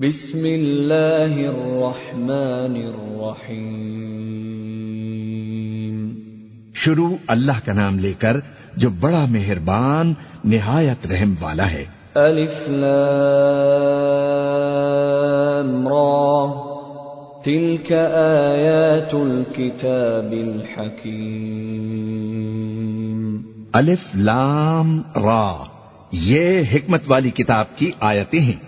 بسم اللہ الرحمن الرحیم۔ شروع اللہ کا نام لے کر جو بڑا مہربان نہایت رحم والا ہے۔ الف لام را۔ تلك آیات الكتاب الحکیم۔ الف لام را۔ یہ حکمت والی کتاب کی آیتیں ہیں۔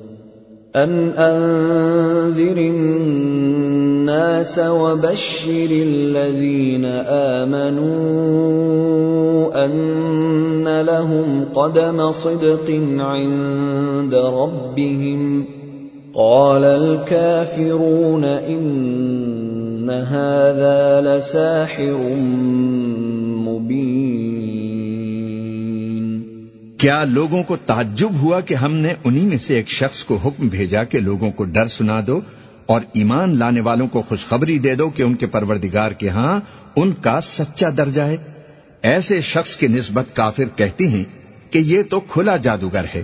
أن أنذر الناس وبشر الذين آمنوا أن لهم قدم صدق عند ربهم قال الكافرون إن هذا لساحر کیا لوگوں کو تعجب ہوا کہ ہم نے انہی میں سے ایک شخص کو حکم بھیجا کہ لوگوں کو ڈر سنا دو اور ایمان لانے والوں کو خوشخبری دے دو کہ ان کے پروردگار کے ہاں ان کا سچا درجہ ہے؟ ایسے شخص کی نسبت کافر کہتی ہیں کہ یہ تو کھلا جادوگر ہے۔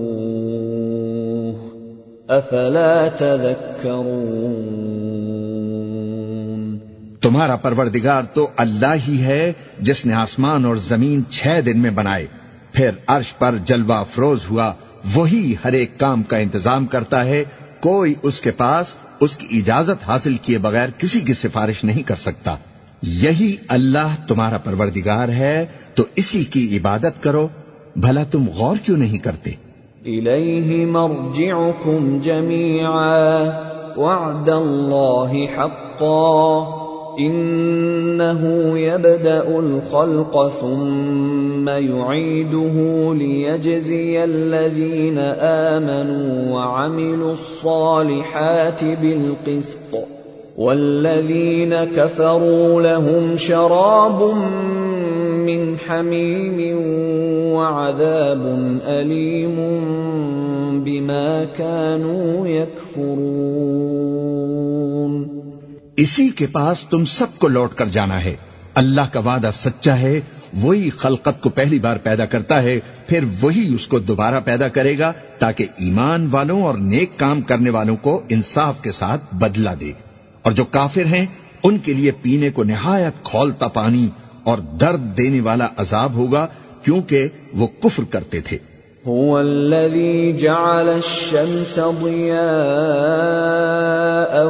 افلا تذكرون تمہارا پروردگار تو اللہ ہی ہے جس نے آسمان اور زمین چھ دن میں بنائے۔ پھر عرش پر جلوہ افروز ہوا، وہی ہر ایک کام کا انتظام کرتا ہے۔ کوئی اس کے پاس اس کی اجازت حاصل کیے بغیر کسی کی سفارش نہیں کر سکتا۔ یہی اللہ تمہارا پروردگار ہے، تو اسی کی عبادت کرو۔ بھلا تم غور کیوں نہیں کرتے؟ إليه مرجعكم جميعا. وعد الله حقا. إنه يبدأ الخلق ثم يعيده ليجزي الذين آمنوا وعملوا الصالحات بالقسط. والذين كفروا لهم شراب من حميم وعذاب أليم بما كانوا يكفرون. اسی کے پاس تم سب کو لوٹ کر جانا ہے۔ اللہ کا وعدہ سچا ہے، وہی خلقت کو پہلی بار پیدا کرتا ہے، پھر وہی اس کو دوبارہ پیدا کرے گا تاکہ ایمان والوں اور نیک کام کرنے والوں کو انصاف کے ساتھ بدلہ دے۔ اور جو کافر ہیں، ان کے لیے پینے کو نہایت کھولتا پانی اور درد دینے والا عذاب ہوگا کیونکہ وہ کفر کرتے تھے۔ هو الذي جعل الشمس ضياء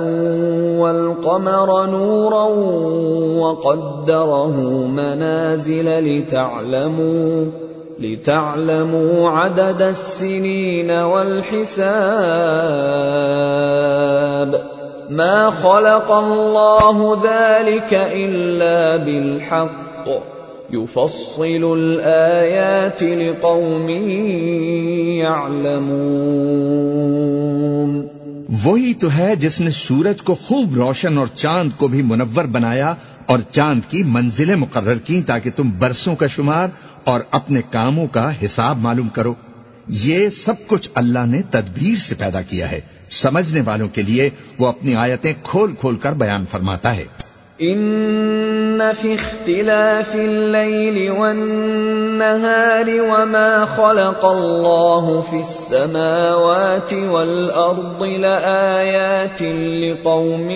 والقمر نورا وقدره منازل لتعلموا لتعلموا عدد السنين والحساب. ما خلق الله ذلك إلا بالحق يفصل الآيات لقوم يعلمون وہی تو ہے جس نے سورج کو خوب روشن اور چاند کو بھی منور بنایا اور چاند کی منزلیں مقرر کی تاکہ تم برسوں کا شمار اور اپنے کاموں کا حساب معلوم کرو۔ یہ سب کچھ اللہ نے تدبیر سے پیدا کیا ہے۔ سمجھنے والوں کے لیے وہ اپنی آیتیں کھول کھول کر بیان فرماتا ہے۔ ان في اختلاف الليل والنهار وما خلق الله في السماوات والارض لآيات لقوم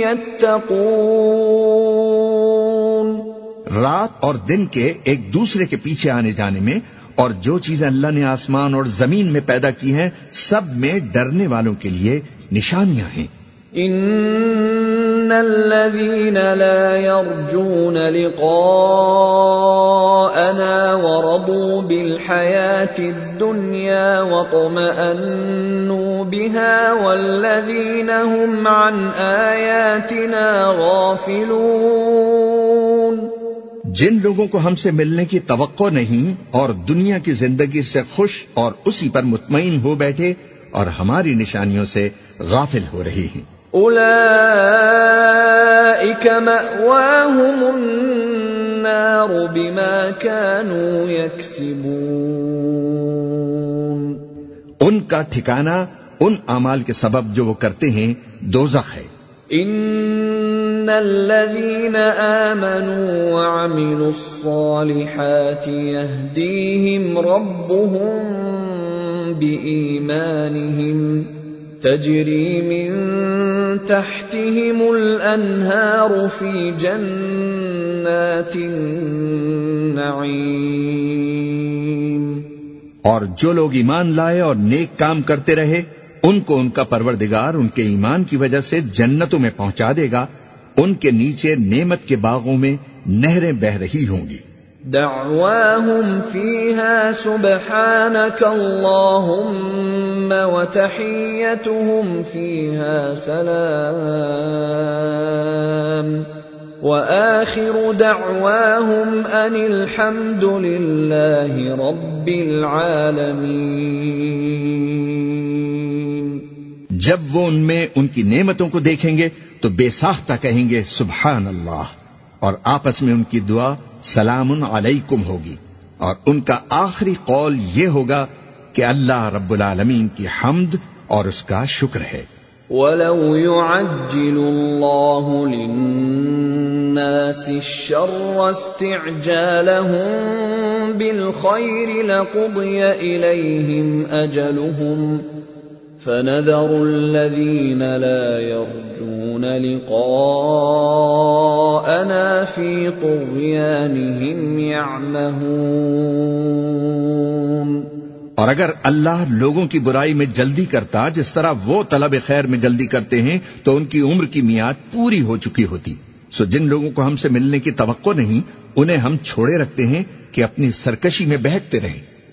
يتقون رات اور دن کے ایک دوسرے کے پیچھے آنے جانے میں اور جو چیزیں اللہ نے آسمان اور زمین میں پیدا کی ہیں، سب میں ڈرنے والوں کے لیے نشانیاں ہیں۔ ان الذين لا يرجون لقاءنا ورضوا بالحياة الدنيا واطمأنوا بها والذين هم عن آياتنا غافلون جن لوگوں کو ہم سے ملنے کی توقع نہیں اور دنیا کی زندگی سے خوش اور اسی پر مطمئن ہو بیٹھے اور ہماری نشانیوں سے غافل ہو رہی ہیں۔ النار بما كانوا يكسبون ان کا ٹھکانہ ان اعمال کے سبب جو وہ کرتے ہیں دوزخ ہے۔ ان الذين آمنوا وعملوا الصالحات يهديهم ربهم بإيمانهم تجري من تحتهم الأنهار في جنات النعيم اور جو لوگ ایمان لائے اور نیک کام کرتے رہے ان کو ان کا پروردگار ان کے ایمان کی وجہ سے جنتوں میں پہنچا دے گا، ان کے نیچے نعمت کے باغوں میں نہریں بہ رہی ہوں گی۔ دعواهم فيها سبحانك اللهم وتحيتهم فيها سلام۔ وآخر دعواهم أن الحمد لله رب العالمين جب وہ ان میں ان کی نعمتوں کو دیکھیں گے تو بے ساختہ کہیں گے، سبحان اللہ۔ اور آپس میں ان کی دعا سلام علیکم ہوگی۔ اور ان کا آخری قول یہ ہوگا کہ اللہ رب العالمین کی حمد اور اس کا شکر ہے۔ وَلَوْ يُعَجِّلُ اللَّهُ لِلنَّاسِ الشَّرَّ اسْتِعْجَالَهُم بِالْخَيْرِ لَقُضِيَ إِلَيْهِمْ أَجَلُهُمْ فَنَذَرُ الَّذِينَ لَا يَرْجُونَ لِقَاءَنَا فِي طُغْيَانِهِمْ يَعْمَهُونَ اور اگر اللہ لوگوں کی برائی میں جلدی کرتا، جس طرح وہ طلب خیر میں جلدی کرتے ہیں، تو ان کی عمر کی میعاد پوری ہو چکی ہوتی۔ سو جن لوگوں کو ہم سے ملنے کی توقع نہیں، انہیں ہم چھوڑے رکھتے ہیں کہ اپنی سرکشی میں بہکتے رہیں۔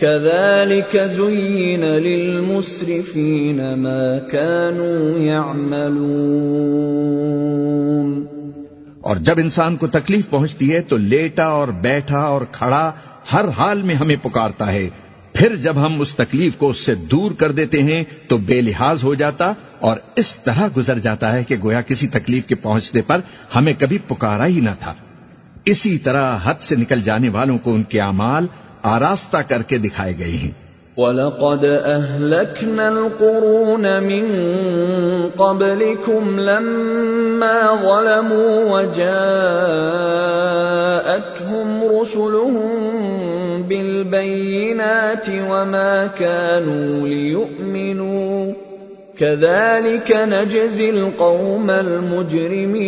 كذلك زين للمسرفين ما كانوا يعملون. اور جب انسان کو تکلیف پہنچتی ہے تو لیٹا اور بیٹھا اور کھڑا ہر حال میں ہمیں پکارتا ہے۔ پھر جب ہم اس تکلیف کو اس سے دور کر دیتے ہیں تو بے لحاظ ہو جاتا اور اس طرح گزر جاتا ہے کہ گویا کسی تکلیف کے پہنچنے پر ہمیں کبھی پکارا ہی نہ تھا۔ اسی طرح حد سے نکل جانے والوں کو ان کے اعمال آراستہ کر کے دکھائے گئے ہیں۔ وَلَقَدْ أَهْلَكْنَا الْقُرُونَ مِنْ قَبْلِكُمْ لَمَّا ظَلَمُوا وَجَاءَتْهُمْ رُسُلُهُم بِالْبَيِّنَاتِ وَمَا كَانُوا لِيُؤْمِنُوا كَذَلِكَ نَجْزِي الْقَوْمَ الْمُجْرِمِينَ۔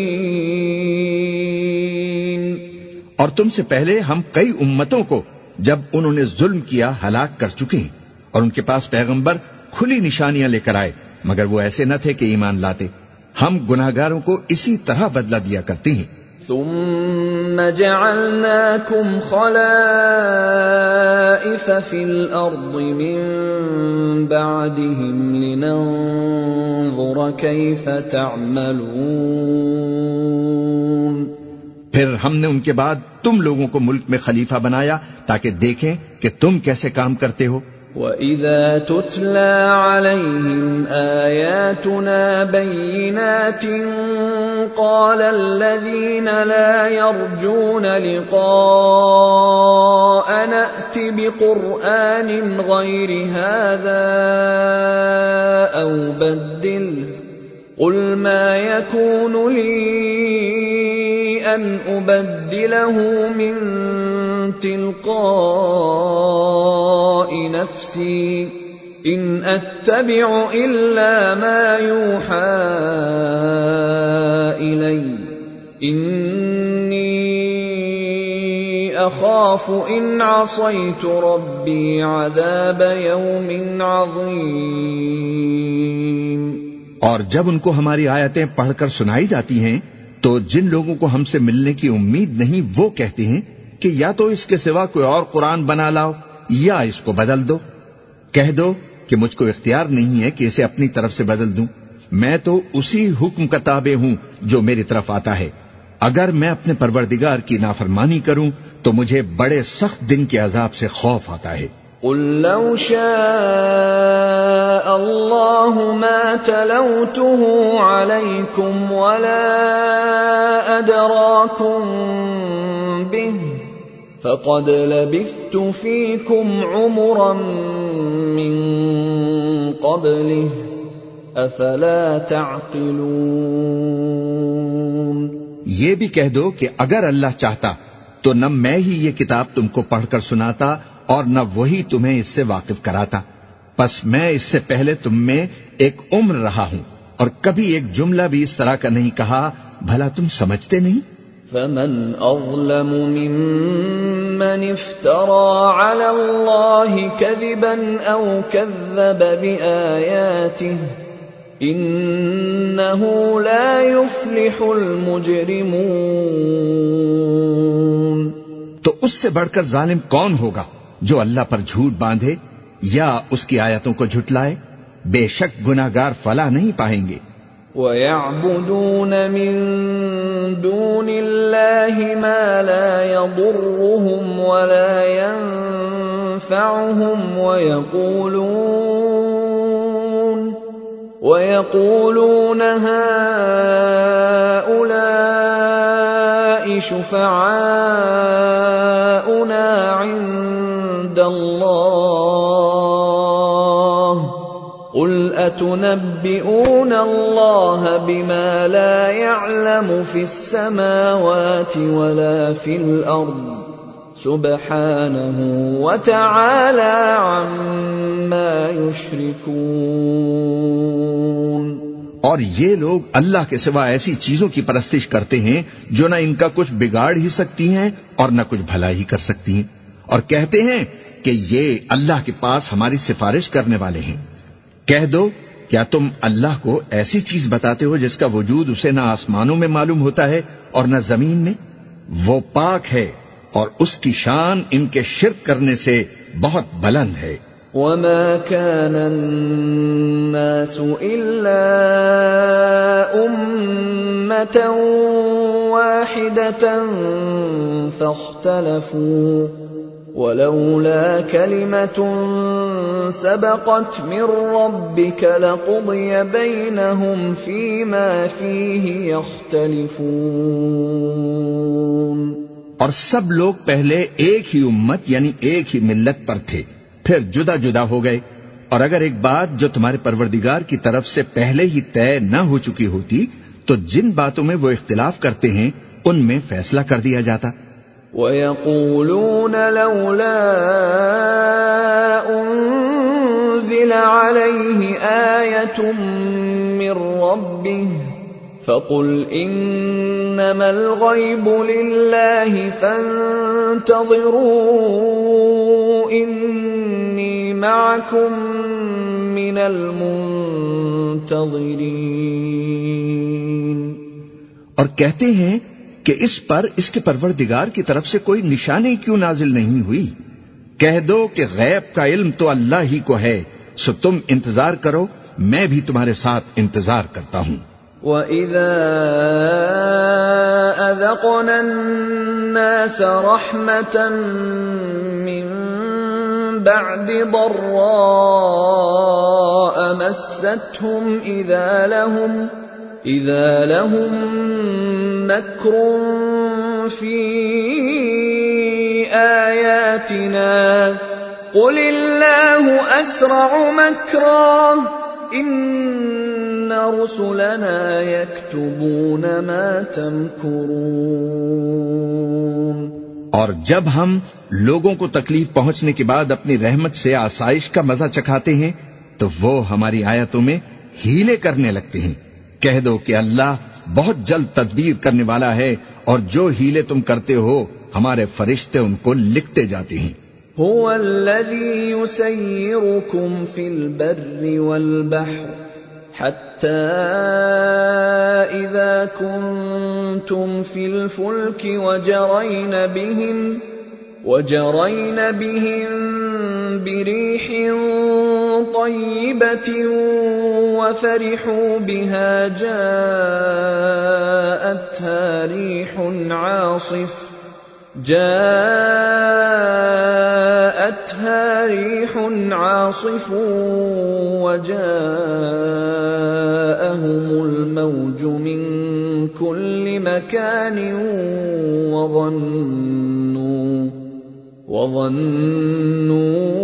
اور تم سے پہلے ہم کئی امتوں کو جب انہوں نے ظلم کیا، ہلاک کر چکے ہیں اور ان کے پاس پیغمبر کھلی نشانیاں لے کر آئے، مگر وہ ایسے نہ تھے کہ ایمان لاتے۔ ہم گناہگاروں کو اسی طرح بدلہ دیا کرتے ہیں۔ ثم جعلناكم خلائف في الأرض من بعدهم لننظر كيف تعملون پھر ہم نے ان کے بعد تم لوگوں کو ملک میں خلیفہ بنایا تاکہ دیکھیں کہ تم کیسے کام کرتے ہو۔ وَإِذَا تُتْلَى عَلَيْهِمْ آيَاتُنَا بَيِّنَاتٍ قَالَ الَّذِينَ لَا يَرْجُونَ لِقَاءَنَا ائْتِ بِقُرْآنٍ غَيْرِ هَذَا أَوْ بَدِّلْهُ قُلْ مَا يَكُونُ لِي أن أبدله من تلقاء نفسي إن أتبع إلا ما يوحى إلي إني أخاف إن عصيت ربي عذاب يوم عظيم اور جب ان کو ہماری آیتیں پڑھ کر سنائی جاتی ہیں، تو جن لوگوں کو ہم سے ملنے کی امید نہیں، وہ کہتے ہیں کہ یا تو اس کے سوا کوئی اور قرآن بنا لاؤ، یا اس کو بدل دو۔ کہہ دو کہ مجھ کو اختیار نہیں ہے کہ اسے اپنی طرف سے بدل دوں۔ میں تو اسی حکم کا تابع ہوں جو میری طرف آتا ہے۔ اگر میں اپنے پروردگار کی نافرمانی کروں، تو مجھے بڑے سخت دن کے عذاب سے خوف آتا ہے۔ قل لو شاء الله ما تلوته عليكم ولا أدراكم به فقد لبثت فيكم عمرا من قبله أفلا تعقلون یہ بھی کہہ دو کہ اگر اللہ چاہتا تو نہ میں ہی یہ کتاب تم کو پڑھ کر سناتا اور نہ وہی تمہیں اس سے واقف کراتا۔ پس میں اس سے پہلے تم میں ایک عمر رہا ہوں اور کبھی ایک جملہ بھی اس طرح کا نہیں کہا بھلا تم سمجھتے نہیں؟ فمن اظلم ممن افترى على الله كذبا او كذب بآياته انه لا يفلح المجرمون۔ تو اس سے بڑھ کر ظالم کون ہوگا؟ جو اللہ پر جھوٹ باندھے یا اس کی آیتوں کو جھٹلائے، بے شک گناگار فلا نہیں پائیں گے۔ وَيَعْبُدُونَ مِن دُونِ اللَّهِ مَا لَا يَضُرُّهُمْ وَلَا يَنفَعُهُمْ وَيَقُولُونَ وَيَقُولُونَ هَؤُلَاءِ شُفَعَاؤُنَا عِندَ أَتُنَبِّئُونَ اللَّهَ بِمَا لَا يَعْلَمُ فِي السَّمَاوَاتِ وَلَا فِي الْأَرْضِ سُبْحَانَهُ وَتَعَالَى عَمَّا يُشْرِكُونَ اور یہ لوگ اللہ کے سوا ایسی چیزوں کی پرستش کرتے ہیں جو نہ ان کا کچھ بگاڑ ہی سکتی ہیں اور نہ کچھ بھلا ہی کر سکتی ہیں اور کہتے ہیں کہ یہ اللہ کے پاس ہماری سفارش کرنے والے ہیں۔ کہہ دو، کیا تم اللہ کو ایسی چیز بتاتے ہو جس کا وجود اسے نہ آسمانوں میں معلوم ہوتا ہے اور نہ زمین میں؟ وہ پاک ہے اور اس کی شان ان کے شرک کرنے سے بہت بلند ہے۔ وما كان الناس إلا أمة واحدة فاختلفوا ولولا كلمة سبقت من ربك لقضي بينهم فيما فيه يختلفون. اور سب لوگ پہلے ایک ہی امت یعنی ایک ہی ملت پر تھے، پھر جدا جدا ہو گئے۔ اور اگر ایک بات جو تمہارے پروردگار کی طرف سے پہلے ہی طے نہ ہو چکی ہوتی، تو جن باتوں میں وہ اختلاف کرتے ہیں، ان میں فیصلہ کر دیا جاتا۔ ويقولون لولا أنزل عليه آية من ربه فقل إنما الغيب لله فانتظروا إني معكم من المنتظرين اور کہتے ہیں کہ اس پر اس کے پروردگار کی طرف سے کوئی نشانی کیوں نازل نہیں ہوئی؟ کہہ دو کہ غیب کا علم تو اللہ ہی کو ہے، سو تم انتظار کرو، میں بھی تمہارے ساتھ انتظار کرتا ہوں۔ وَإِذَا أَذَقْنَا النَّاسَ رَحْمَةً مِّن بَعْدِ ضَرَّاءَ مَسَّتْهُمْ إِذَا لَهُمْ إِذَا لَهُم مَّكْرٌ فِي آيَاتِنَا قُلِ اللَّهُ أَسْرَعُ مَكْرًا إِنَّ رسلنا يكتبون ما تمكرون اور جب ہم لوگوں کو تکلیف پہنچنے کے بعد اپنی رحمت سے آسائش کا مزہ چکھاتے ہیں، تو وہ ہماری آیتوں میں ہیلے کرنے لگتے ہیں۔ کہہ دو کہ اللہ بہت جلد تدبیر کرنے والا ہے اور جو ہیلے تم کرتے ہو، ہمارے فرشتے ان کو لکھتے جاتے ہیں۔ هو الذي يسيركم في البر والبحر حتى إذا كنتم في الفلك وجرين بهم وجرين بهم بريح طيبة وفرحوا بها جاءتها ريح عاصف جاءتها ريح عاصف وجاءهم الموج من كل مكان وظنوا وظنوا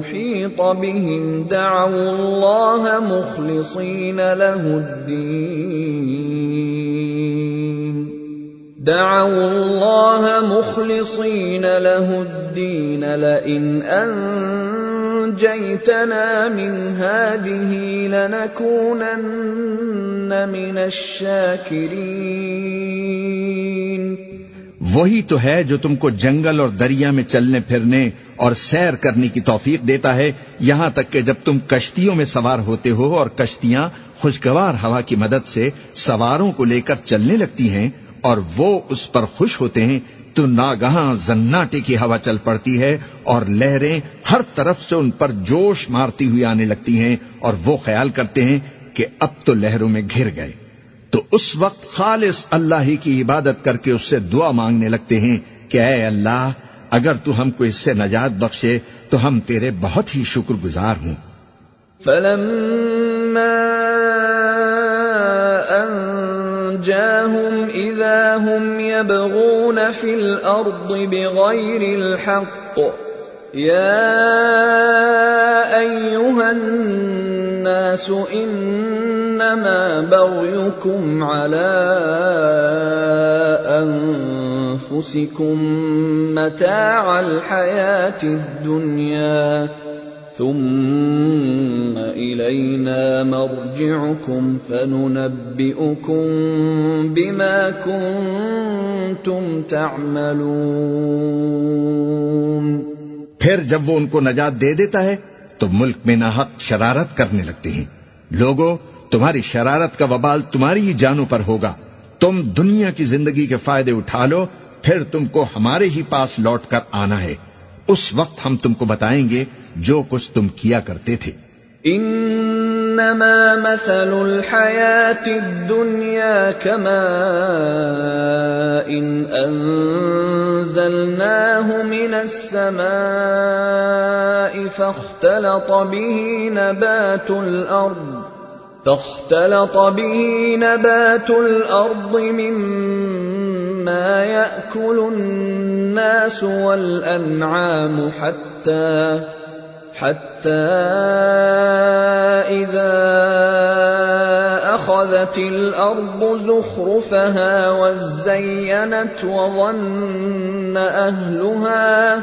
أنهم بهم دعوا الله مخلصين له الدين دعوا الله مخلصين له الدين لئن أنجيتنا من هذه لنكونن من الشاكرين وہی تو ہے جو تم کو جنگل اور دریا میں چلنے، پھرنے اور سیر کرنے کی توفیق دیتا ہے، یہاں تک کہ جب تم کشتیوں میں سوار ہوتے ہو اور کشتیاں خوشگوار ہوا کی مدد سے سواروں کو لے کر چلنے لگتی ہیں اور وہ اس پر خوش ہوتے ہیں، تو ناگہاں زناٹے کی ہوا چل پڑتی ہے اور لہریں ہر طرف سے ان پر جوش مارتی ہوئی آنے لگتی ہیں اور وہ خیال کرتے ہیں کہ اب تو لہروں میں گھر گئے۔ تو اس وقت خالص اللہ ہی کی عبادت کر کے اس سے دعا مانگنے لگتے ہیں کہ اے اللہ، اگر تو ہم کو اس سے نجات بخشے، تو ہم تیرے بہت ہی شکر گزار ہوں۔ فلما أنجاهم هم يبغون في الأرض بغير الحق، يا أيها الناس إنما بغيكم على أنفسكم متاع الحياة الدنيا ثم إلينا مرجعكم فننبئكم بما كنتم تعملون پھر جب وہ ان کو نجات دے دیتا ہے تو ملک میں ناحق شرارت کرنے لگتے ہیں۔ لوگوں تمہاری شرارت کا وبال تمہاری ہی جانوں پر ہوگا۔ تم دنیا کی زندگی کے فائدے اٹھا لو، پھر تم کو ہمارے ہی پاس لوٹ کر آنا ہے۔ اس وقت ہم تم کو بتائیں گے جو کچھ تم کیا کرتے تھے۔ انما مثل الحياة الدنيا كماء إن انزلناه من السماء فاختلط به نبات الارض۔ فاختلط به نبات الارض مما يأكل الناس والانعام حتى حتى إذا أخذت الأرض زخرفها وزينت وظن أهلها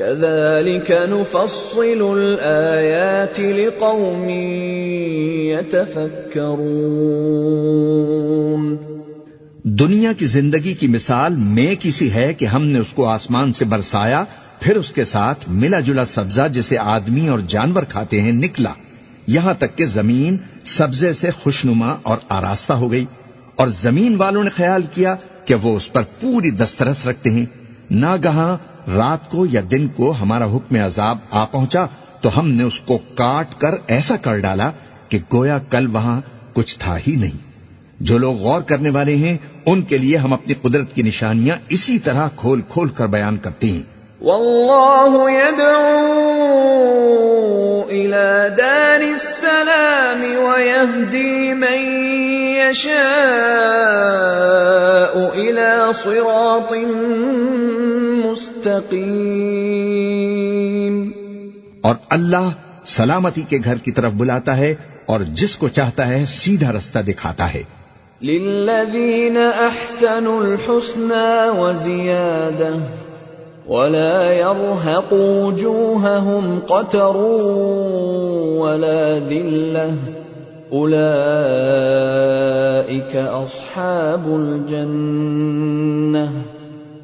كذلك نفصل الآيات لقوم يتفكرون دنیا کی زندگی کی مثال میں کسی ہے کہ ہم نے اس کو آسمان سے برسایا، پھر اس کے ساتھ ملا جلا سبزہ جسے آدمی اور جانور کھاتے ہیں نکلا۔ یہاں تک کہ زمین سبزے سے خوشنما اور آراستہ ہو گئی۔ اور زمین والوں نے خیال کیا کہ وہ اس پر پوری دسترس رکھتے ہیں۔ ناگہاں رات کو یا دن کو ہمارا حکم عذاب آ پہنچا تو ہم نے اس کو کاٹ کر ایسا کر ڈالا کہ گویا کل وہاں کچھ تھا ہی نہیں۔ جو لوگ غور کرنے والے ہیں، ان کے لیے ہم اپنی قدرت کی نشانیاں اسی طرح کھول کھول کر بیان کرتے ہیں۔ واللہ يدعو الى دار السلام ويهدي من يشاء الى صراط مستقیم اور اللہ سلامتی کے گھر کی طرف بلاتا ہے اور جس کو چاہتا ہے سیدھا رستہ دکھاتا ہے۔ للذین احسنوا الحسنى وزیادہ ولا يرهق وجوههم قتر ولا ذلة أولئك أصحاب الجنة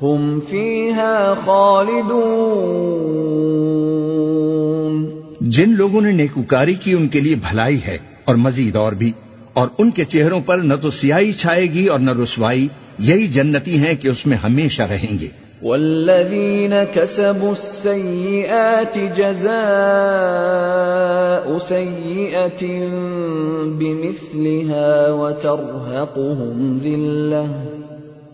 هم فيها خالدون۔ جن لوگوں نے نیکوکاری کی ان کے لیے بھلائی ہے اور مزید اور بھی اور ان کے چہروں پر نہ تو سیاہی چھائے گی اور نہ رسوائی یہی جنتی ہیں کہ اس میں ہمیشہ رہیں گے۔ والذين كسبوا السيئات جزاء سيئة بمثلها وترهقهم ذلة۔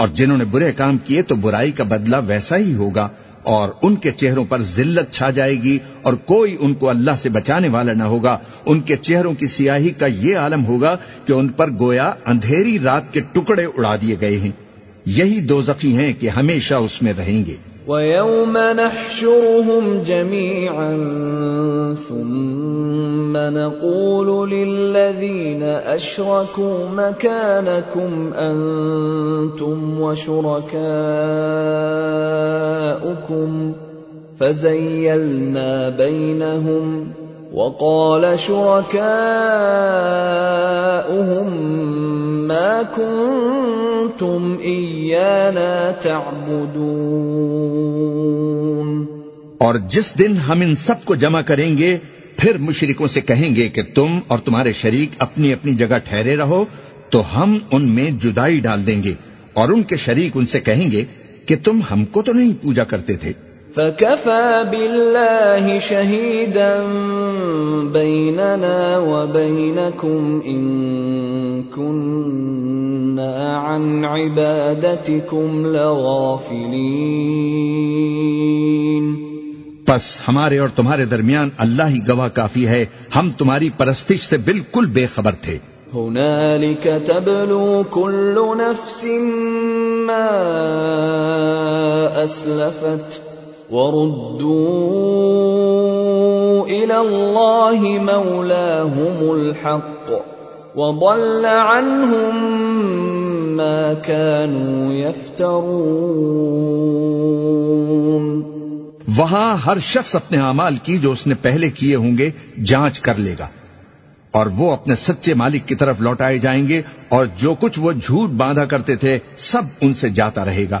اور جنہوں نے برے کام کیے تو برائی کا بدلہ ویسا ہی ہوگا اور ان کے چہروں پر ذلت چھا جائے گی اور کوئی ان کو اللہ سے بچانے والا نہ ہوگا۔ ان کے چہروں کی سیاہی کا یہ عالم ہوگا کہ ان پر گویا اندھیری رات کے ٹکڑے اڑا دیے گئے ہیں۔ یہی دو زخی ہیں کہ ہمیشہ اس میں رہیں گے۔ وَيَوْمَ نَحْشُرُهُمْ جَمِيعًا ثُمَّ نَقُولُ لِلَّذِينَ أَشْرَكُوا مَكَانَكُمْ أَنْتُمْ وَشُرَكَاؤُكُمْ فَزَيَّلْنَا بَيْنَهُمْ وقال شركاؤهم ما كنتم إيانا تعبدون اور جس دن ہم ان سب کو جمع کریں گے پھر مشرکوں سے کہیں گے کہ تم اور تمہارے شریک اپنی اپنی جگہ ٹھہرے رہو، تو ہم ان میں جدائی ڈال دیں گے۔ اور ان کے شریک ان سے کہیں گے کہ تم ہم کو تو نہیں پوجا کرتے تھے۔ فكفى بالله شهيدا بيننا وبينكم إن كنا عن عبادتكم لغافلين پس ہمارے اور تمہارے درمیان اللہ ہی گواہ کافی ہے، ہم تمہاری پرستش سے بالکل بے خبر تھے۔ هنالك تبلو كل نفس ما أسلفت وردوا إلى الله مولاهم الحق وضل عنهم ما كانوا يفترون وہاں ہر شخص اپنے اعمال کی جو اس نے پہلے کیے ہوں گے جانچ کر لے گا۔ اور وہ اپنے سچے مالک کی طرف لوٹائے جائیں گے اور جو کچھ وہ جھوٹ باندھا کرتے تھے سب ان سے جاتا رہے گا۔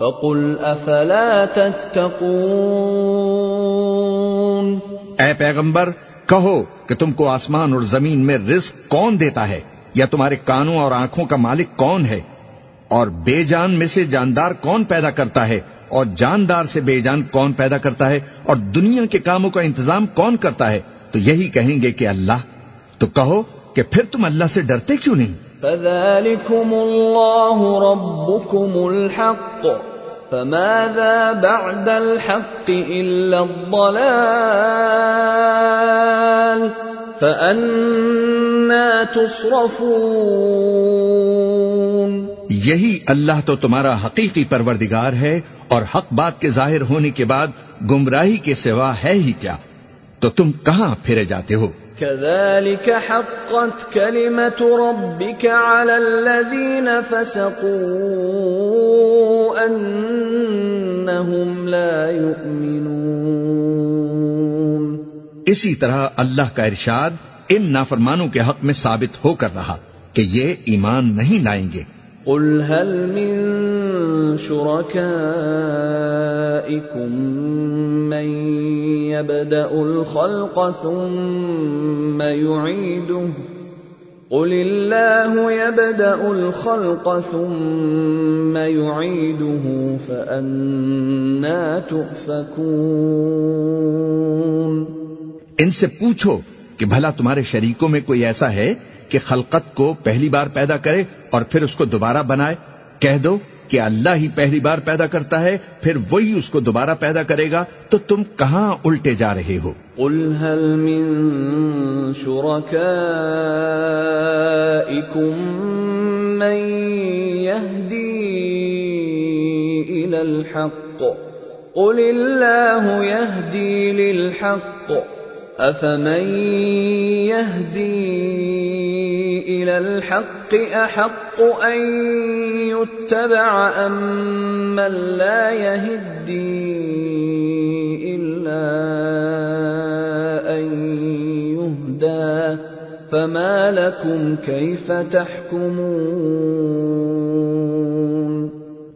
فقل افلا تتقون اے پیغمبر، کہو کہ تم کو آسمان اور زمین میں رزق کون دیتا ہے؟ یا تمہارے کانوں اور آنکھوں کا مالک کون ہے؟ اور بے جان میں سے جاندار کون پیدا کرتا ہے؟ اور جاندار سے بے جان کون پیدا کرتا ہے؟ اور دنیا کے کاموں کا انتظام کون کرتا ہے؟ تو یہی کہیں گے کہ اللہ۔ تو کہو کہ پھر تم اللہ سے ڈرتے کیوں نہیں؟ فذلكم الله ربكم الحق فماذا بعد الحق إلا الضلال فأنا تصرفون یہی اللہ تو تمہارا حقیقی پروردگار ہے اور حق بات کے ظاہر ہونے کے بعد گمراہی کے سوا ہے ہی کیا؟ تو تم کہاں پھرے جاتے ہو؟ كذلك حقت كلمة ربك على الذين فسقوا أنهم لا يؤمنون. اسی طرح اللہ کا ارشاد ان نافرمانوں کے حق میں ثابت ہو کر رہا کہ یہ ایمان نہیں لائیں گے۔ قل هل من شركائكم يبدأ الخلق ثم يعيده. قل الله يبدأ الخلق ثم يعيده فأنا تؤفكون. ان سے پوچھو کہ بھلا تمہارے شریکوں میں کوئی ایسا ہے کہ خلقت کو پہلی بار پیدا کرے اور پھر اس کو دوبارہ بنائے؟ کہہ دو کہ اللہ ہی پہلی بار پیدا کرتا ہے، پھر وہی اس کو دوبارہ پیدا کرے گا، تو تم کہاں الٹے جا رہے ہو؟ قل هل من شركائكم من يهدي إلى الحق؟ قل الله يهدي للحق أفمن يهدي إلى الحق أحق أن يتبع أم من لا يهدي إلا أن يهدى فما لكم كيف تحكمون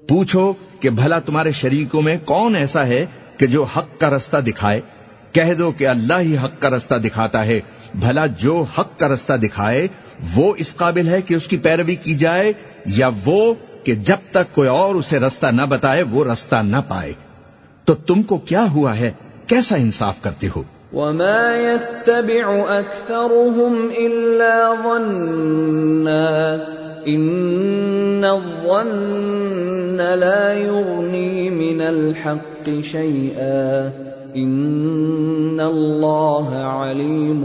پوچھو کہ بھلا تمہارے شریکوں میں کون ایسا ہے کہ جو حق کا رستہ دکھائے؟ کہہ دو کہ اللہ ہی حق کا رستہ دکھاتا ہے۔ بھلا جو حق کا رستہ دکھائے، وہ اس قابل ہے کہ اس کی پیروی کی جائے، یا وہ کہ جب تک کوئی اور اسے رستہ نہ بتائے، وہ رستہ نہ پائے۔ تو تم کو کیا ہوا ہے؟ کیسا انصاف کرتے ہو؟ وما يتبع أكثرهم إلا ظنا إن الظن لا يغني من الحق شيئا إن الله عليم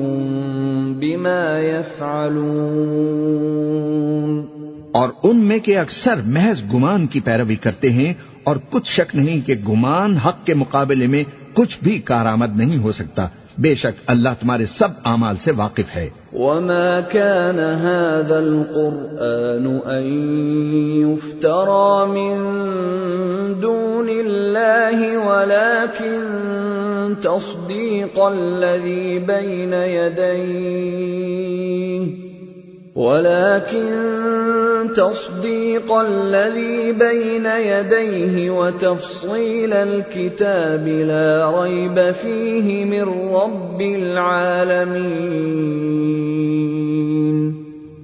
بما يفعلون اور ان میں کے اکثر محض گمان کی پیروی کرتے ہیں اور کچھ شک نہیں کہ گمان حق کے مقابلے میں کچھ بھی کارآمد نہیں ہو سکتا۔ بے شک اللہ تمہارے سب اعمال سے واقف ہے۔ وما كان هذا القرآن أن يفترى من دون الله ولكن تصديق الذي بين يديه، ولكن تصديق الذي بين يديه وتفصيل الكتاب لا ريب فيه من رب العالمين.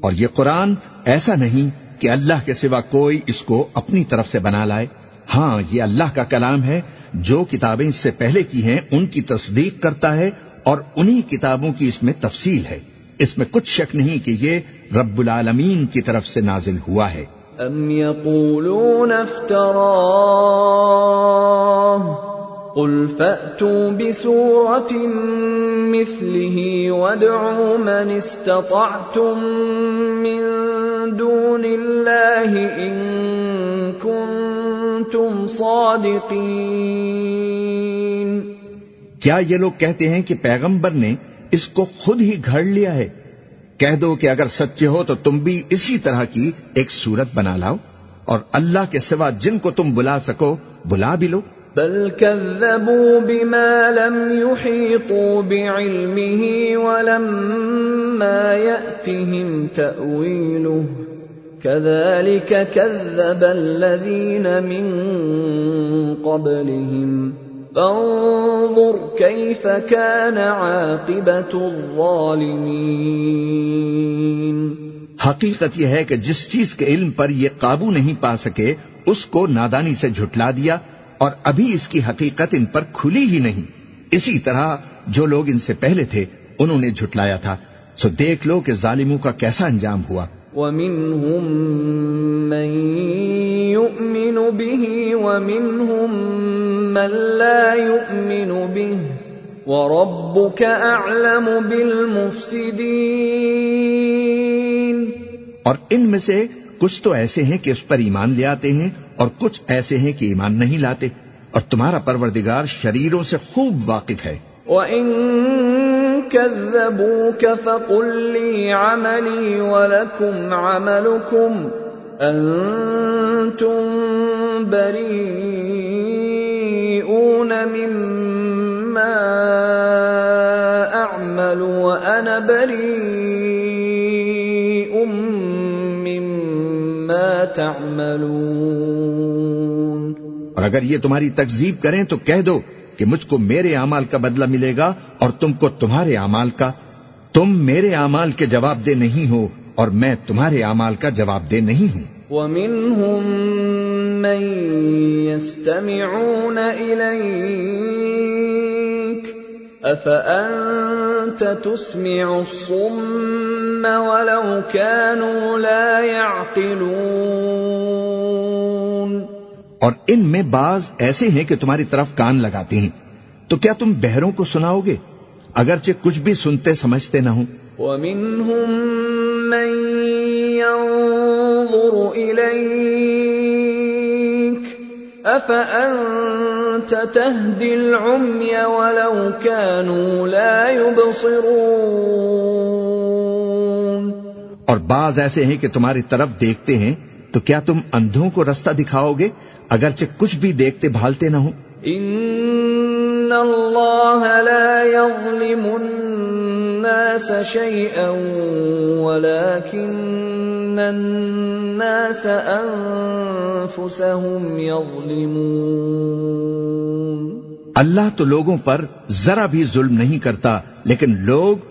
اور یہ قرآن ایسا نہیں کہ اللہ کے سوا کوئی اس کو اپنی طرف سے بنا لائے۔ ہاں یہ اللہ کا کلام ہے جو کتابیں اس سے پہلے کی ہیں، ان کی تصدیق کرتا ہے اور انہی کتابوں کی اس میں تفصیل ہے۔ اس میں کچھ شک نہیں کہ یہ رب العالمین کی طرف سے نازل ہوا ہے۔ أم يقولون افتراه، قل فأتوا بسورة مثله وادعوا من استطعتم من دون الله إن كنتم صادقين۔ کیا یہ لوگ کہتے ہیں کہ پیغمبر نے اس کو خود ہی گھڑ لیا ہے؟ کہہ دو کہ اگر سچے ہو تو تم بھی اسی طرح کی ایک صورت بنا لاؤ اور اللہ کے سوا جن کو تم بلا سکو بلا بھی لو۔ بل كذبوا بما لم يحيطوا بعلمه ولما يأتهم تأويله۔ كذلك كذب الذين من قبلهم. فانظر كيف كان عاقبة الظالمين. حقیقت یہ ہے کہ جس چیز کے علم پر یہ قابو نہیں پا سکے، اس کو نادانی سے جھٹلا دیا اور ابھی اس کی حقیقت ان پر کھلی ہی نہیں۔ اسی طرح جو لوگ ان سے پہلے تھے، انہوں نے جھٹلایا تھا۔ سو دیکھ لو کہ ظالموں کا کیسا انجام ہوا۔ ومنهم من يؤمن به ومنهم من لا يؤمن به وربك اعلم بالمفسدين. اور ان میں سے کچھ تو ایسے ہیں کہ اس پر ایمان لے آتے ہیں اور کچھ ایسے ہیں کہ ایمان نہیں لاتے اور تمہارا پروردگار شریروں سے خوب واقف ہے۔ وَإِن كَذَّبُوكَ فَقُل لِّي عَمَلِي وَلَكُمْ عَمَلُكُمْ أَنتُم بَرِيئُونَ مِمَّا أَعْمَلُ وَأَنَا بَرِيءٌ مِّمَّا تَعْمَلُونَ اور اگر یہ تمہاری تکذیب کریں تو کہہ دو کہ مجھ کو میرے اعمال کا بدلہ ملے گا اور تم کو تمہارے اعمال کا، تم میرے اعمال کے جواب دہ نہیں ہو اور میں تمہارے اعمال کا جواب دہ نہیں ہوں۔ ومنهم من يستمعون إليك، أفأنت تسمع الصم ولو كانوا لا يعقلون اور ان میں بعض ایسے ہیں کہ تمہاری طرف کان لگاتے ہیں۔ تو کیا تم بہروں کو سناؤ گے؟ اگرچہ کچھ بھی سنتے سمجھتے نہ ہوں۔ ومنهم من ينظر إليك أفأنت تهدي العمي ولو كانوا لا يبصرون۔ اور بعض ایسے ہیں کہ تمہاری طرف دیکھتے ہیں تو کیا تم اندھوں کو رستہ دکھاؤ گے؟ اگرچہ کچھ بھی دیکھتے بھالتے نہ ہوں۔ ان اللہ لا يظلم الناس شيئا ولكن الناس انفسهم يظلمون اللہ تو لوگوں پر ذرا بھی ظلم نہیں کرتا لیکن لوگ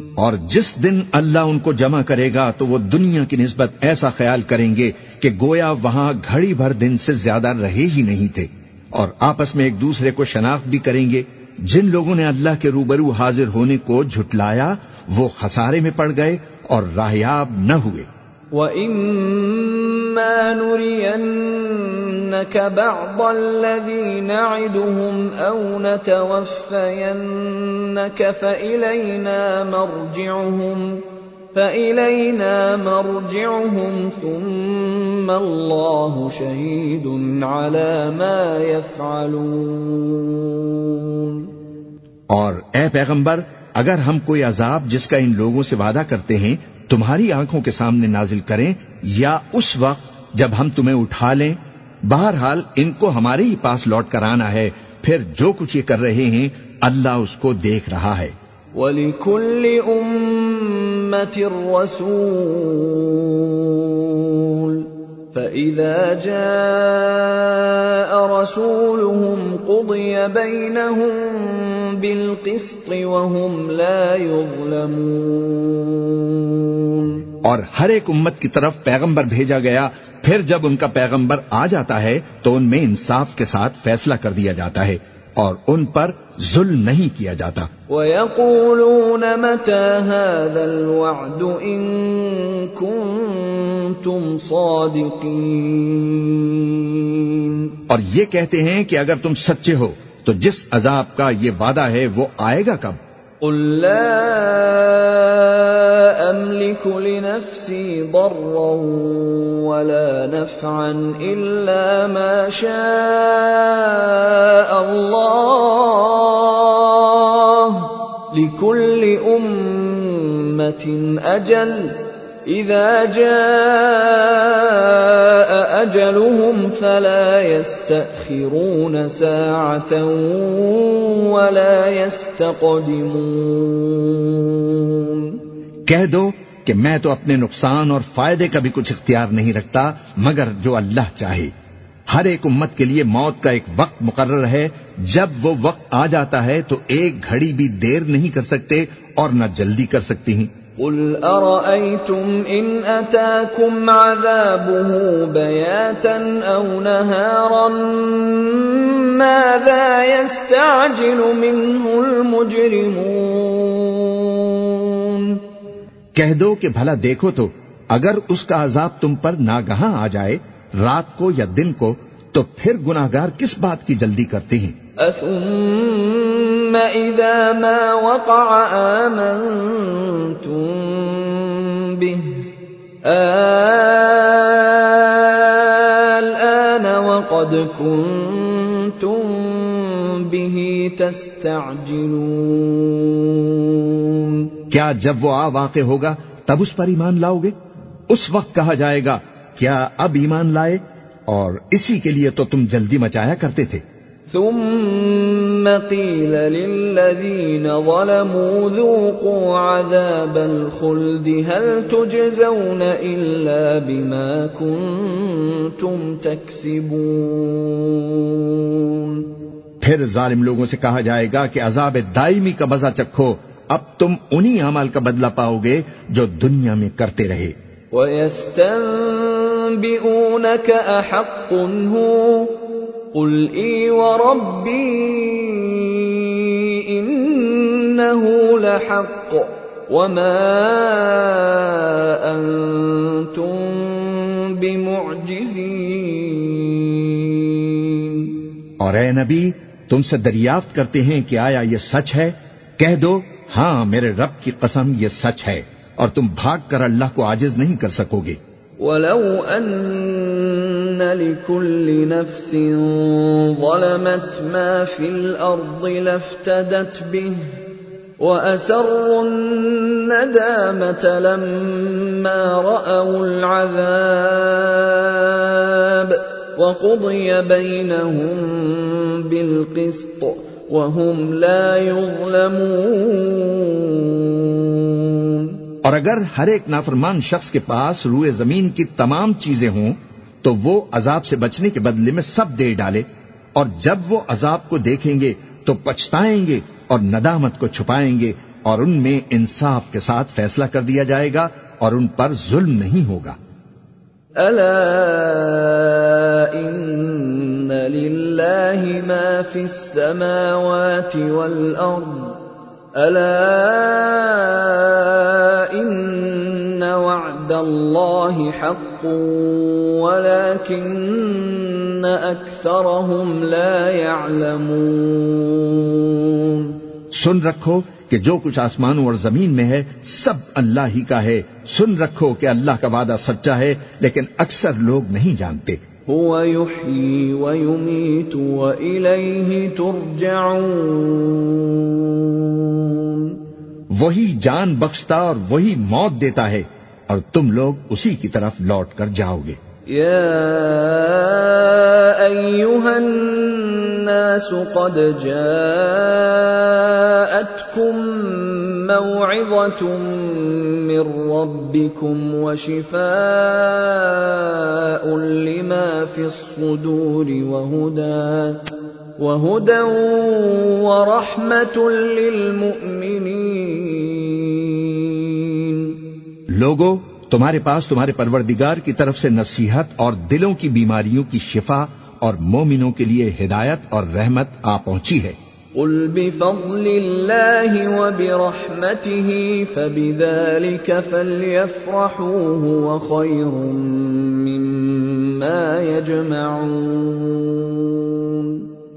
اور جس دن اللہ ان کو جمع کرے گا تو وہ دنیا کی نسبت ایسا خیال کریں گے کہ گویا وہاں گھڑی بھر دن سے زیادہ رہے ہی نہیں تھے اور آپس میں ایک دوسرے کو شناخت بھی کریں گے۔ جن لوگوں نے اللہ کے روبرو حاضر ہونے کو جھٹلایا، وہ خسارے میں پڑ گئے اور راہیاب نہ ہوئے۔ وَإِمَّا نُرِيَنَّكَ بَعْضَ الَّذِي نَعِدُهُمْ أَوْ نَتَوَفَّيَنَّكَ فَإِلَيْنَا مَرْجِعُهُمْ فَإِلَيْنَا مَرْجِعُهُمْ ثُمَّ اللَّهُ شَهِيدٌ عَلَى مَا يَفْعَلُونَ اور اے پیغمبر، اگر ہم کوئی عذاب جس کا ان لوگوں سے وعدہ کرتے ہیں تمہاری آنکھوں کے سامنے نازل کریں یا اس وقت جب ہم تمہیں اٹھا لیں، بہرحال ان کو ہمارے ہی پاس لوٹ کر آنا ہے۔ پھر جو کچھ یہ کر رہے ہیں، اللہ اس کو دیکھ رہا ہے۔ وَلِكُلِّ أُمَّةٍ رَّسُولٌ فَإِذَا جَاءَ رَسُولُهُمْ قُضِيَ بَيْنَهُمْ بِالْقِسْطِ وَهُمْ لَا يُظْلَمُونَ اور ہر ایک امت کی طرف پیغمبر بھیجا گیا، پھر جب ان کا پیغمبر آ جاتا ہے تو ان میں انصاف کے ساتھ فیصلہ کر دیا جاتا ہے۔ اور ان پر ظلم نہیں کیا جاتا۔ وَيَقُولُونَ مَتَى هَذَا الْوَعْدُ إِن كُنتُمْ صَادِقِينَ۔ اور یہ کہتے ہیں کہ اگر تم سچے ہو تو جس عذاب کا یہ وعدہ ہے وہ آئے گا کب؟ قُل لَّا أَمْلِكُ لِنَفْسِي ضَرًّا وَلَا نَفْعًا إِلَّا مَا شَاءَ اللَّهُ لِكُلِّ أُمَّةٍ أَجَلٌ إِذَا جَاءَ أَجَلُهُمْ فَلَا يَسْتَأْخِرُونَ سَاعَةً ولا يستقدمون۔ کہہ دو کہ میں تو اپنے نقصان اور فائدے کا بھی کچھ اختیار نہیں رکھتا، مگر جو اللہ چاہے۔ ہر ایک امت کے لیے موت کا ایک وقت مقرر ہے۔ جب وہ وقت آ جاتا ہے تو ایک گھڑی بھی دیر نہیں کر سکتے اور نہ جلدی کر سکتی ہیں۔ قل أرأيتم إن أتاكم عذابه بياتا أو نهارا؟ ماذا يستعجل منه المجرمون؟ کہہ دو کہ بھلا دیکھو تو، اگر اس کا عذاب تم پر ناگہاں آ جائے رات کو یا دن کو، تو پھر گناہگار کس بات کی جلدی کرتے ہیں؟ ثم إذا ما وقع آمنتم به الآن وقد كنتم به تستعجلون کیا جب وہ آ واقع ہوگا تب اس پر ایمان لاؤ گے؟ اس وقت کہا جائے گا، کیا اب ایمان لائے؟ اور اسی کے لیے تو تم جلدی مچایا کرتے تھے۔ ثم قيل للذين ظلموا ذوقوا عذاب الخلد هل تجزون إلا بما كنتم تكسبون پھر ظالم لوگوں سے کہا جائے گا کہ عذاب دائمی کا مزہ چکھو اب تم انہی عمل کا بدلہ پاؤ گے جو دنیا میں کرتے رہے۔ وَيَسْتَنبِئُونَكَ أَحَقٌ هُوَ قل اي وربي انه لحق وما انتم بمعجزين اور اے نبی، تم سے دریافت کرتے ہیں کہ آیا یہ سچ ہے؟ کہہ دو ہاں میرے رب کی قسم یہ سچ ہے اور تم بھاگ کر اللہ کو عاجز نہیں کر سکو گے۔ ولو أن لكل نفس ظلمت ما في الأرض لافتدت به وأسروا الندامة لما رأوا العذاب وقضي بينهم بالقسط وهم لا يظلمون اور اگر ہر ایک نافرمان شخص کے پاس روئے زمین کی تمام چیزیں ہوں، تو وہ عذاب سے بچنے کے بدلے میں سب دے ڈالے۔ اور جب وہ عذاب کو دیکھیں گے، تو پچھتائیں گے اور ندامت کو چھپائیں گے، اور ان میں انصاف کے ساتھ فیصلہ کر دیا جائے گا اور ان پر ظلم نہیں ہوگا۔ الا ان للہ ما فی السماوات والارض الا ان وعد الله حق ولكن اكثرهم لا يعلمون. سن رکھو کہ جو کچھ آسمانوں اور زمین میں ہے، سب اللہ ہی کا ہے۔ سن رکھو کہ اللہ کا وعدہ سچا ہے، لیکن اکثر لوگ نہیں جانتے۔ هو يحيي ويميت وإليه ترجعون. وہی جان بخشتا اور وہی موت دیتا ہے اور تم لوگ اسی کی طرف لوٹ کر جاؤ گے۔ يا أيها الناس قد جاءتكم موعظة من ربكم وشفاء لما في الصدور وهدى وهدى ورحمة للمؤمنين. لوگو، تمہارے پاس تمہارے پروردگار کی طرف سے نصیحت اور دلوں کی بیماریوں کی شفا اور مومنوں کے لیے ہدایت اور رحمت آ پہنچی ہے۔ قل بفضل الله وبرحمته فبذلك فليفرحوا هو خير مما يجمعون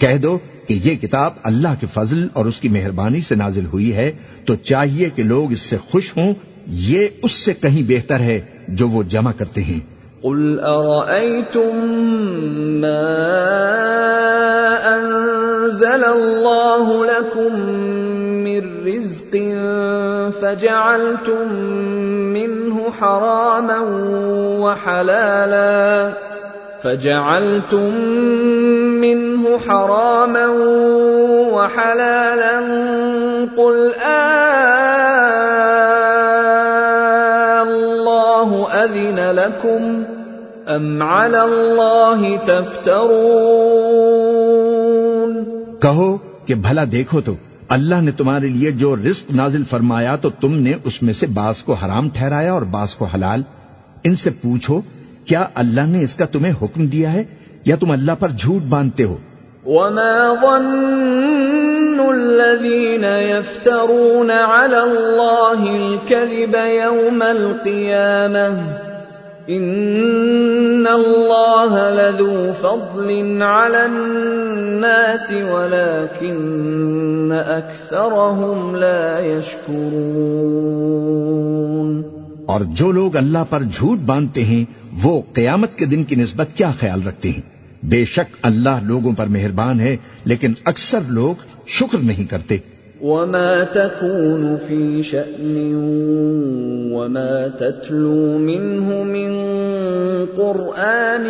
کہہ دو کہ یہ کتاب اللہ کے فضل اور اس کی مہربانی سے نازل ہوئی ہے تو چاہیے کہ لوگ اس سے خوش ہوں، یہ اس سے کہیں بہتر ہے جو وہ جمع کرتے ہیں۔ قل أرأيتم ما أنزل الله لكم من رزق فجعلتم منه حراما وحلالا فجعلتم منه حراما وحلالا قل آه، الله أذن لكم أم على الله تفترون کہو کہ بھلا دیکھو تو اللہ نے تمہارے لیے جو رزق نازل فرمایا تو تم نے اس میں سے بعض کو حرام ٹھہرایا اور بعض کو حلال۔ ان سے پوچھو کیا اللہ نے اس کا تمہیں حکم دیا ہے؟ یا تم اللہ پر جھوٹ باندھتے ہو؟ وما ظن الذين يفترون على الله الكذب يوم القيامة ان الله لذو فضل على الناس ولكن اكثرهم لا يشكرون۔ اور جو لوگ اللہ پر جھوٹ باندھتے ہیں، وہ قیامت کے دن کی نسبت کیا خیال رکھتے ہیں؟ بے شک اللہ لوگوں پر مہربان ہے، لیکن اکثر لوگ شکر نہیں کرتے۔ وما تكون في شأن وما تتلو منه من قرآن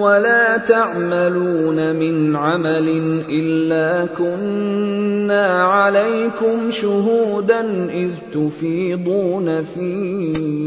ولا تعملون من عمل إلا كنا عليكم شهودا إذ تفيضون فيه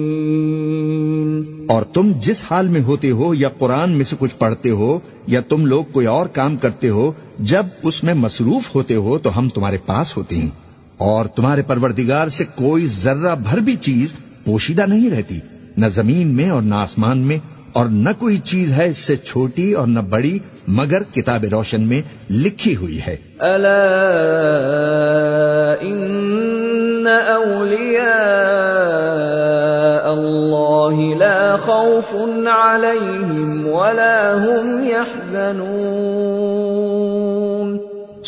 اور تم جس حال میں ہوتے ہو یا قرآن میں سے کچھ پڑھتے ہو یا تم لوگ کوئی اور کام کرتے ہو، جب اس میں مصروف ہوتے ہو تو ہم تمہارے پاس ہوتے ہیں۔ اور تمہارے پروردگار سے کوئی ذرہ بھر بھی چیز پوشیدہ نہیں رہتی، نہ زمین میں اور نہ آسمان میں، اور نہ کوئی چیز ہے اس سے چھوٹی اور نہ بڑی، مگر کتاب روشن میں لکھی ہوئی ہے۔ الا ان اولیاء اللہ لا خوف عليهم ولا هم يحزنون.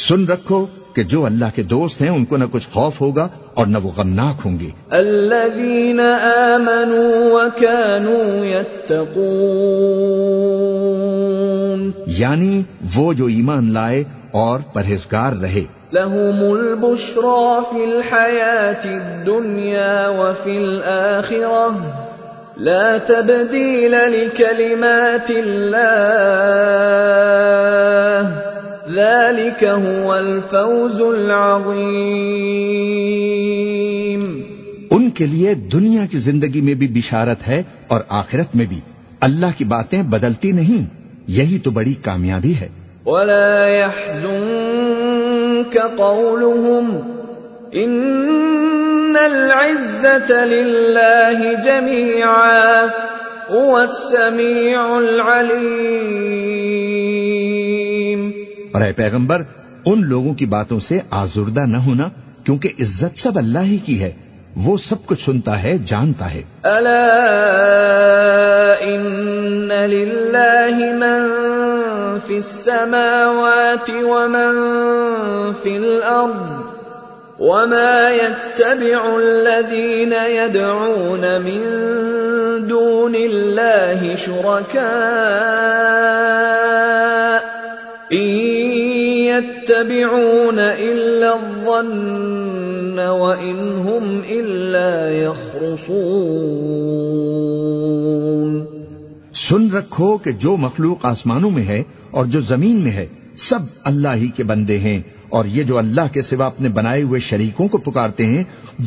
سن رکھو کہ جو اللہ کے دوست ہیں ان کو نہ کچھ خوف ہوگا اور نہ وہ غمناک ہوں گے۔ الذين آمنوا وكانوا يتقون. یعنی وہ جو ایمان لائے اور پرہیزگار رہے۔ لهم البشرى في الحياة الدنيا وفي الآخرة لا تبديل لكلمات الله ذلك هو الفوز العظيم۔ ان کے لیے دنیا کی زندگی میں بھی بشارت ہے اور آخرت میں بھی۔ اللہ کی باتیں بدلتی نہیں یہی تو بڑی کامیابی ہے۔ ولا يحزنك قولهم ان العزة لله جميعا هو السميع العليم اور اے پیغمبر، ان لوگوں کی باتوں سے آزردہ نہ ہونا کیونکہ عزت سب اللہ ہی کی ہے۔ وہ سب کچھ سنتا ہے، جانتا ہے۔ الا ان لله من في السماوات ومن في الارض وما يتبع الذين يدعون من دون الله شركاء إن يتبعون إلا الظن وإن هم إلا سن رکھو کہ جو مخلوق آسمانوں میں ہے اور جو زمین میں ہے، سب اللہ ہی کے بندے ہیں۔ اور یہ جو اللہ کے سوا اپنے بنائے ہوئے شریکوں کو پکارتے ہیں،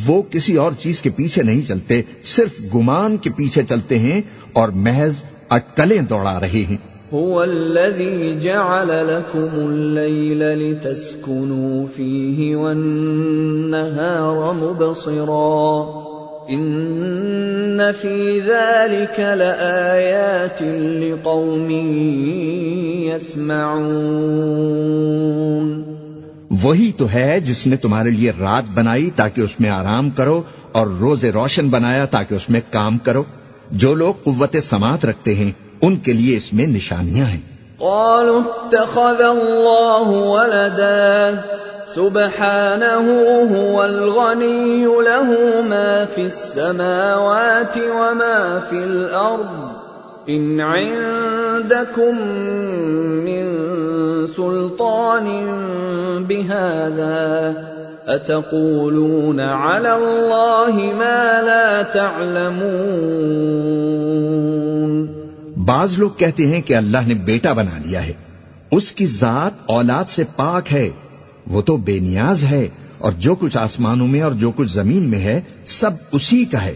وہ کسی اور چیز کے پیچھے نہیں چلتے، صرف گمان کے پیچھے چلتے ہیں اور محض اٹکلیں دوڑا رہے ہیں۔ هو الذي جعل لكم الليل لتسكنوا فيه والنهار مبصرا. إن في ذلك لآيات لقوم يسمعون. وہی تو ہے جس نے تمہارے لیے رات بنائی تاکہ اس میں آرام کرو اور روز روشن بنایا تاکہ اس میں کام کرو. جو لوگ قوت سماعت رکھتے ہیں ان کے لیے اس میں نشانیاں ہیں۔ قالوا اتخذ الله ولدا، سبحانه هو الغني له ما في السماوات وما في الأرض. ان عندكم من سلطان بهذا اتقولون على الله ما لا تعلمون؟ بعض لوگ کہتے ہیں کہ اللہ نے بیٹا بنا لیا ہے۔ اس کی ذات اولاد سے پاک ہے۔ وہ تو بے نیاز ہے اور جو کچھ آسمانوں میں اور جو کچھ زمین میں ہے، سب اسی کا ہے۔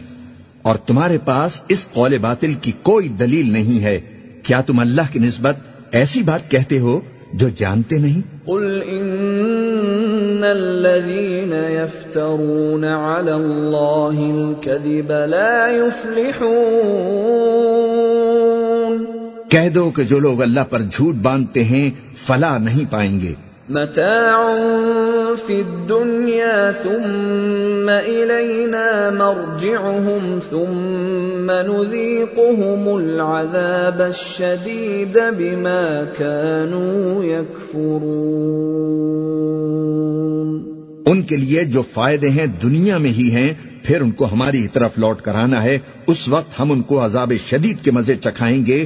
اور تمہارے پاس اس قول باطل کی کوئی دلیل نہیں ہے۔ کیا تم اللہ کی نسبت ایسی بات کہتے ہو جو جانتے نہیں؟ قل ان الذين يفترون على الله الكذب لا يفلحون۔ کہہ دو کہ جو لوگ اللہ پر جھوٹ باندھتے ہیں فلا نہیں پائیں گے۔ متاع في الدنيا ثم إلينا مرجعهم ثم نذيقهم العذاب الشديد بما كانوا يكفرون ان کے لیے جو فائدے ہیں دنیا میں ہی ہیں پھر ان کو ہماری طرف لوٹ کر آنا ہے۔ اس وقت ہم ان کو عذاب شدید کے مزے چکھائیں گے۔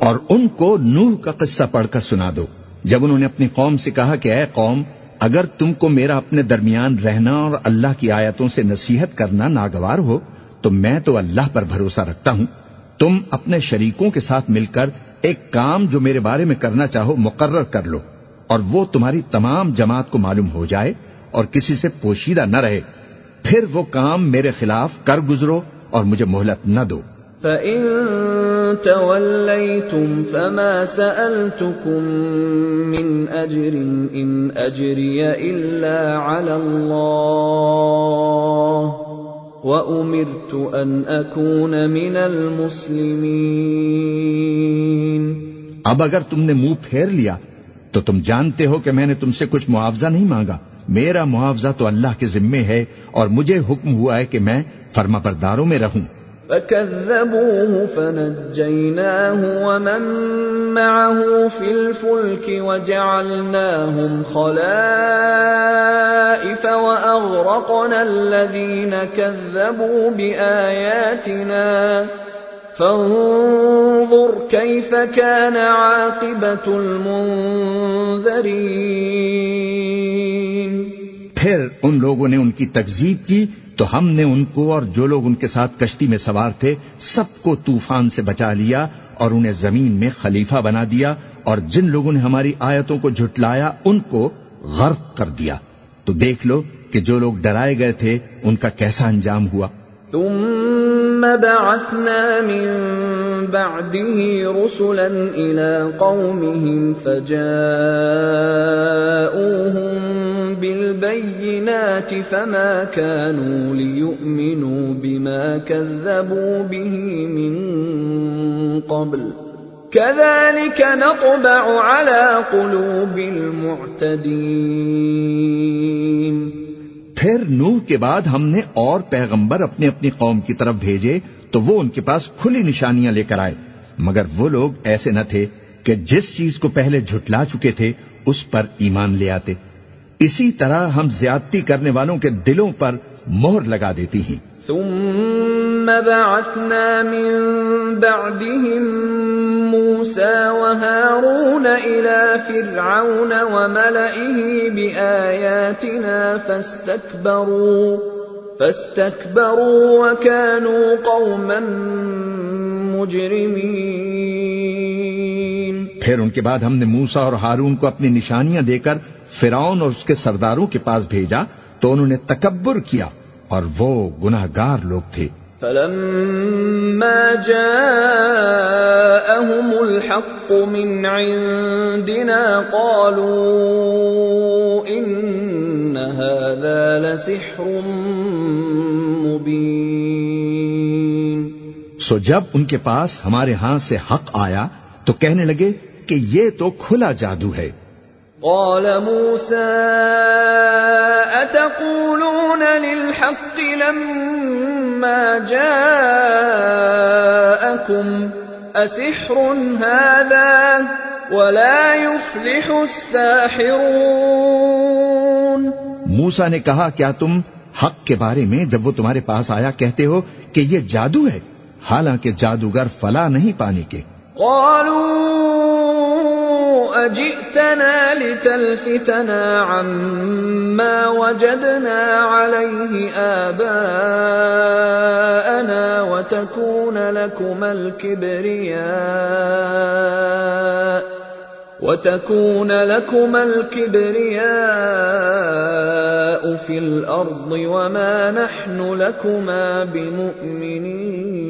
اور ان کو نوح کا قصہ پڑھ کر سنا دو۔ جب انہوں نے اپنی قوم سے کہا کہ اے قوم، اگر تم کو میرا اپنے درمیان رہنا اور اللہ کی آیتوں سے نصیحت کرنا ناگوار ہو، تو میں تو اللہ پر بھروسہ رکھتا ہوں۔ تم اپنے شریکوں کے ساتھ مل کر ایک کام جو میرے بارے میں کرنا چاہو، مقرر کر لو۔ اور وہ تمہاری تمام جماعت کو معلوم ہو جائے اور کسی سے پوشیدہ نہ رہے۔ پھر وہ کام میرے خلاف کر گزرو اور مجھے مہلت نہ دو۔ فَإِن تَوَلَّيْتُمْ فَمَا سَأَلْتُكُم مِّنْ أَجْرٍ إِنْ أَجْرِيَ إِلَّا عَلَى اللَّهِ وَأُمِرْتُ أَنْ أَكُونَ مِنَ الْمُسْلِمِينَ۔ اب اگر تم نے منہ پھیر لیا، تو تم جانتے ہو کہ میں نے تم سے کچھ معاوضہ نہیں مانگا۔ میرا معاوضہ تو اللہ کے ذمے ہے اور مجھے حکم ہوا ہے کہ میں فرما برداروں میں رہوں۔ فكذبوه فنجيناه ومن معه في الفلك وجعلناهم خلائف وأغرقنا الذين كذبوا بآياتنا فانظر كيف كان عاقبة المنذرين پھر ان لوگوں نے ان کی تکذیب کی تو ہم نے ان کو اور جو لوگ ان کے ساتھ کشتی میں سوار تھے، سب کو طوفان سے بچا لیا اور انہیں زمین میں خلیفہ بنا دیا اور جن لوگوں نے ہماری آیتوں کو جھٹلایا، ان کو غرق کر دیا۔ تو دیکھ لو کہ جو لوگ ڈرائے گئے تھے، ان کا کیسا انجام ہوا۔ ثم بعثنا من بعده رسلا إلى قومهم فجاءوهم بالبينات فما كانوا ليؤمنوا بما كذبوا به من قبل. كذلك نطبع على قلوب المعتدين. پھر نوح کے بعد ہم نے اور پیغمبر اپنی اپنی قوم کی طرف بھیجے تو وہ ان کے پاس کھلی نشانیاں لے کر آئے۔ مگر وہ لوگ ایسے نہ تھے کہ جس چیز کو پہلے جھٹلا چکے تھے اس پر ایمان لے آتے۔ اسی طرح ہم زیادتی کرنے والوں کے دلوں پر مہر لگا دیتی ہیں۔ ثم بعثنا من بعدهم موسى وهارون إلى فرعون وملئه بآياتنا فاستكبروا فاستكبروا وكانوا قوما مجرمين۔ پھر ان کے بعد ہم نے موسا اور ہارون کو اپنی نشانیاں دے کر فرعون اور اس کے سرداروں کے پاس بھیجا تو انہوں نے تکبر کیا اور وہ گناہ گار لوگ تھے۔ فلما جاءهم الحق من عندنا قالوا إن هذا لسحر مبين۔ سو جب ان کے پاس ہمارے ہاں سے حق آیا تو کہنے لگے کہ یہ تو کھلا جادو ہے۔ قال موسى، أتقولون للحق لما جاءكم؟ أسحر هذا ولا يفلح الساحرون. موسا نے کہا، کیا تم حق کے بارے میں جب وہ تمہارے پاس آیا کہتے ہو کہ یہ جادو ہے؟ حالانکہ جادوگر فلا نہیں پانے کے۔ قالوا أجئتنا لتلفتنا عما وجدنا عليه آباءنا وتكون لكما الكبرياء وتكون لكما الكبرياء في الأرض وما نحن لكما بمؤمنين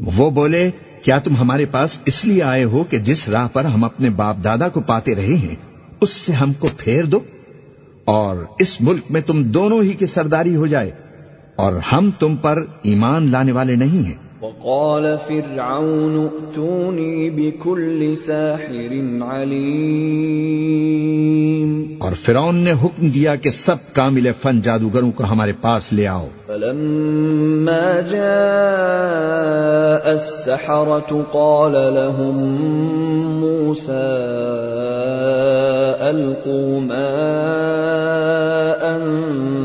وہ بولے، کیا تم ہمارے پاس اس لیے آئے ہو کہ جس راہ پر ہم اپنے باپ دادا کو پاتے رہے ہیں، اس سے ہم کو پھیر دو؟ اور اس ملک میں تم دونوں ہی کی سرداری ہو جائے اور ہم تم پر ایمان لانے والے نہیں ہیں۔ وقال فرعون بكل ساحر عليم. اور فرعون نے حکم دیا کہ سب کامل فن جادوگروں کو ہمارے پاس لے آؤ۔ فلما جاء السحرة قال لهم موسى ألقوا ما أنتم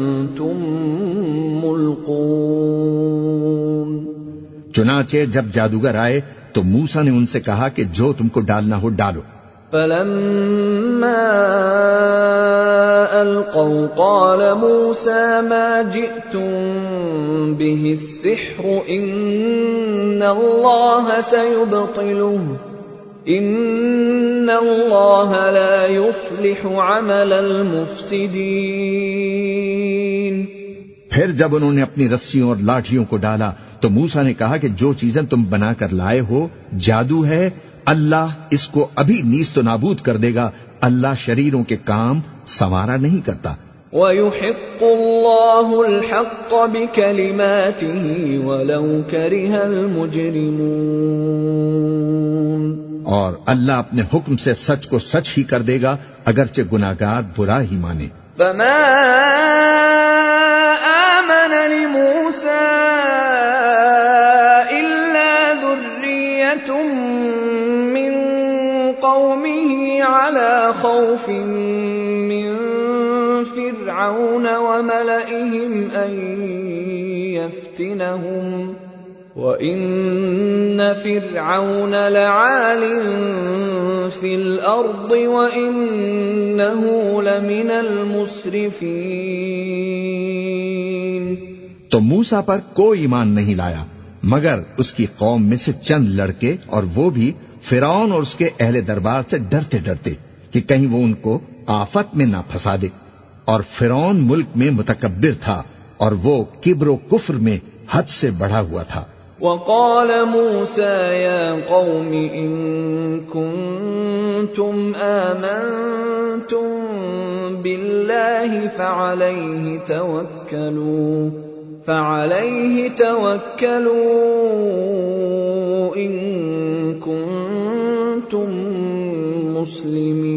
چنانچہ جب جادوگر آئے تو موسا نے ان سے کہا کہ جو تم کو ڈالنا ہو ڈالو۔ فلما ألقوا قال موسى ما جئتم به السحر إن الله سيبطله إن الله لا يفلح عمل المفسدين۔ پھر جب انہوں نے اپنی رسیوں اور لاٹھیوں کو ڈالا تو موسا نے کہا کہ جو چیزیں تم بنا کر لائے ہو جادو ہے اللہ اس کو ابھی نیست و نابود کر دے گا۔ اللہ شریروں کے کام سوارا نہیں کرتا۔ وَيُحِقُّ اللَّهُ الْحَقَّ بِكَلِمَاتِهِ وَلَوْ كَرِهَ الْمُجْرِمُونَ۔ اور اللہ اپنے حکم سے سچ کو سچ ہی کر دے گا اگرچہ گناہگار برا ہی مانے۔ فما آمن لموسى على خوف من فرعون وملئهم أن يفتنهم. وإن فرعون لعال في الأرض وإنه لمن المسرفين. تو موسا پر کوئی ایمان نہیں لایا، مگر اس کی قوم میں سے چند لڑکے اور وہ بھی فرعون اور اس کے اہل دربار سے ڈرتے ڈرتے کہ کہیں وہ ان کو آفت میں نہ پھنسا دے۔ اور فرعون ملک میں متکبر تھا اور وہ کبر و کفر میں حد سے بڑھا ہوا تھا۔ وقال موسى يا قوم إن كنتم آمنتم بالله فعليه توكلوا فعليه توكلوا إن كنتم مسلمين۔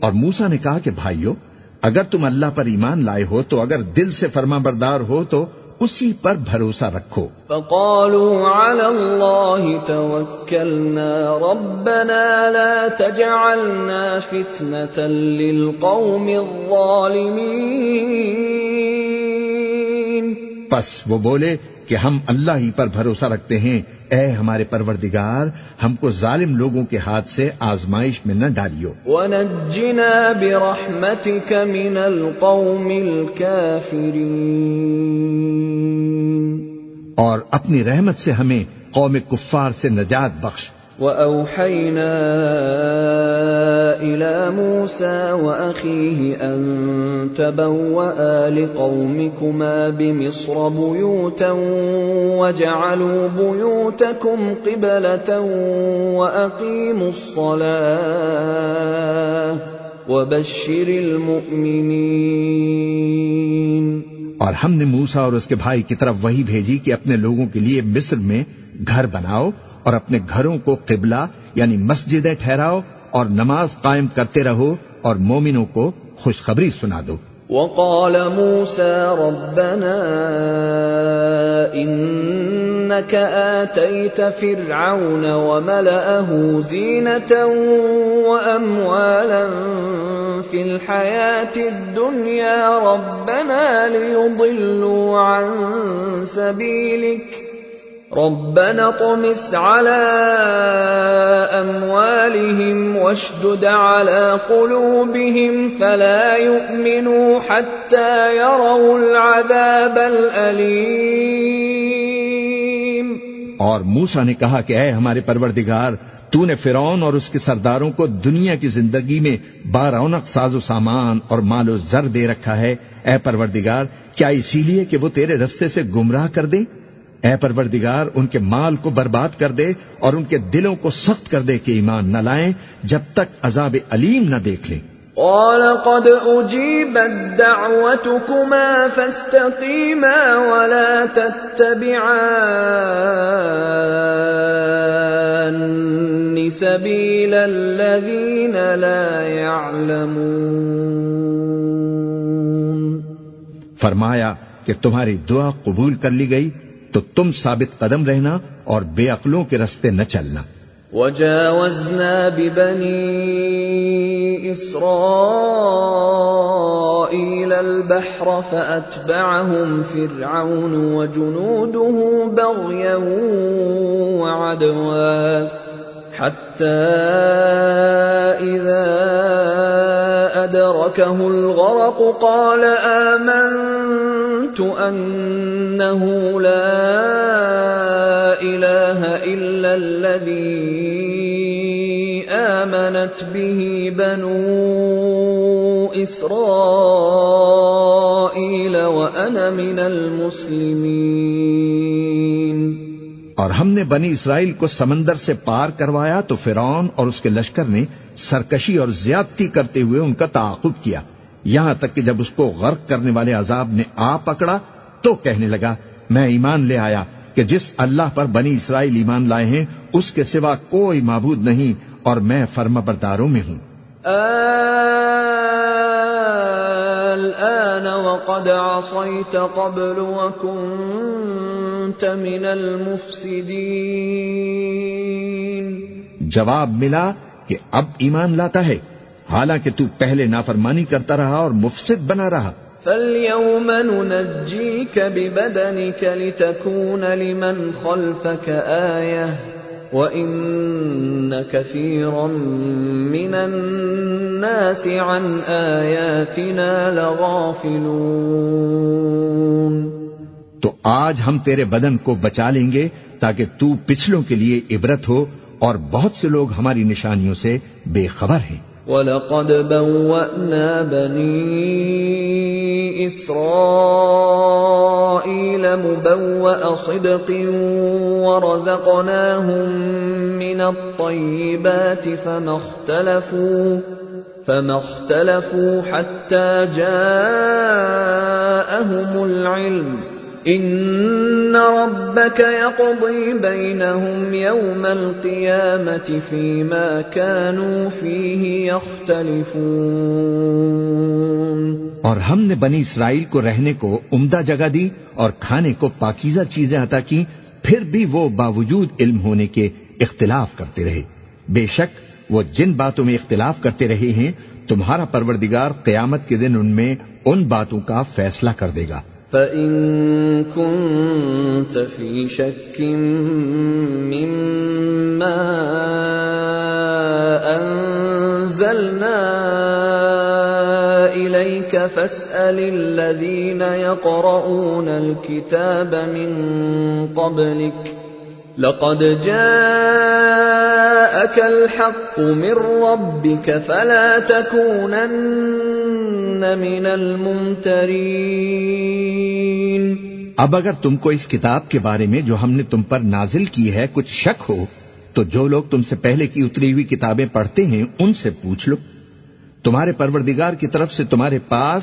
اور موسا نے کہا کہ بھائیو اگر تم اللہ پر ایمان لائے ہو تو اگر دل سے فرما بردار ہو تو اسی پر بھروسہ رکھو۔ فقالوا على الله توكلنا ربنا لا تجعلنا فتنة للقوم الظالمين۔ پس وہ بولے کہ ہم اللہ ہی پر بھروسہ رکھتے ہیں اے ہمارے پروردگار ہم کو ظالم لوگوں کے ہاتھ سے آزمائش میں نہ ڈالیو۔ ونجنا برحمتك من القوم الكافرين۔ اور اپنی رحمت سے ہمیں قوم کفار سے نجات بخش۔ وأوحينا إلى موسى وأخيه أن تبوأ لقومكما بمصر بيوتا وجعلوا بيوتكم قبلة وأقيموا الصلاة وبشر المؤمنين۔ اور ہم نے موسا اور اس کے بھائی کی طرف وہی بھیجی کہ اپنے لوگوں کے لیے مصر میں گھر بناؤ اور اپنے گھروں کو قبلہ یعنی مسجدیں ٹھہراؤ اور نماز قائم کرتے رہو اور مومنوں کو خوشخبری سنا دو۔ وقال موسى ربنا إنك آتيت فرعون وملأه زينة وأموالا في الحياة الدنيا ربنا ليضلوا عن سبيلك ربنا طمس على أموالهم واشدد على قلوبهم فلا يؤمنوا حتى يروا العذاب الأليم اور موسا نے کہا کہ اے ہمارے پروردگار، تو نے فرعون اور اس کے سرداروں کو دنیا کی زندگی میں بارونق ساز و سامان اور مال و زر دے رکھا ہے۔ اے پروردگار، کیا اسی لیے کہ وہ تیرے رستے سے گمراہ کر دیں؟ اے پروردگار ان کے مال کو برباد کر دے اور ان کے دلوں کو سخت کر دے کہ ایمان نہ لائیں جب تک عذاب علیم نہ دیکھ لیں۔ قال قد أجيبت دعوتكما فاستقيما ولا تتبعان سبيل الذين لا يعلمون۔ فرمایا کہ تمہاری دعا قبول کر لی گئی۔ تو تم ثابت قدم رہنا اور بے عقلوں کے رستے نہ چلنا۔ وجاوزنا ببني إسرائيل البحر فأتبعهم فرعون وجنوده بغيا وعدوا۔ حتى إذا أدركه الغرق قال آمنت أنه لا إله إلا الذي آمنت به بنو إسرائيل وأنا من المسلمين اور ہم نے بنی اسرائیل کو سمندر سے پار کروایا تو فرعون اور اس کے لشکر نے سرکشی اور زیادتی کرتے ہوئے ان کا تعاقب کیا۔ یہاں تک کہ جب اس کو غرق کرنے والے عذاب نے آ پکڑا تو کہنے لگا، میں ایمان لے آیا کہ جس اللہ پر بنی اسرائیل ایمان لائے ہیں، اس کے سوا کوئی معبود نہیں اور میں فرما برداروں میں ہوں۔ الآن وقد عصيت قبل وكنت من المفسدين. جواب ملا کہ اب ایمان لاتا ہے حالانکہ تو پہلے نافرمانی کرتا رہا اور مفسد بنا رہا۔ فاليوم ننجيك ببدنك لتكون لمن خلفك آية۔ وإن كثيرا من الناس عن آياتنا لغافلون تو آج ہم تیرے بدن کو بچا لیں گے تاکہ تو پچھلوں کے لیے عبرت ہو اور بہت سے لوگ ہماری نشانیوں سے بے خبر ہیں۔ وَلَقَدْ بَوَّأْنَا بَنِي إِسْرَائِيلَ مُبَوَّأَ صِدْقٍ وَرَزَقْنَاهُمْ مِنَ الطَّيِّبَاتِ فَمَا اخْتَلَفُوا فَمَا اخْتَلَفُوا حَتَّى جَاءَهُمُ الْعِلْمُ. ان ربك يقضي بينهم يوم القيامة فيما كانوا فيه يختلفون. اور ہم نے بنی اسرائیل کو رہنے کو عمدہ جگہ دی اور کھانے کو پاکیزہ چیزیں عطا کی، پھر بھی وہ باوجود علم ہونے کے اختلاف کرتے رہے۔ بے شک وہ جن باتوں میں اختلاف کرتے رہے ہیں، تمہارا پروردگار قیامت کے دن ان میں ان باتوں کا فیصلہ کر دے گا۔ فَإِن كُنتَ فِي شَكٍّ مِّمَّا أَنزَلْنَا إِلَيْكَ فَاسْأَلِ الَّذِينَ يَقْرَؤُونَ الْكِتَابَ مِن قَبْلِكَ لقد جاءك الحق من ربك فلا تكونن من الممترين اب اگر تم کو اس کتاب کے بارے میں جو ہم نے تم پر نازل کی ہے کچھ شک ہو تو جو لوگ تم سے پہلے کی اتری ہوئی کتابیں پڑھتے ہیں ان سے پوچھ لو تمہارے پروردگار کی طرف سے تمہارے پاس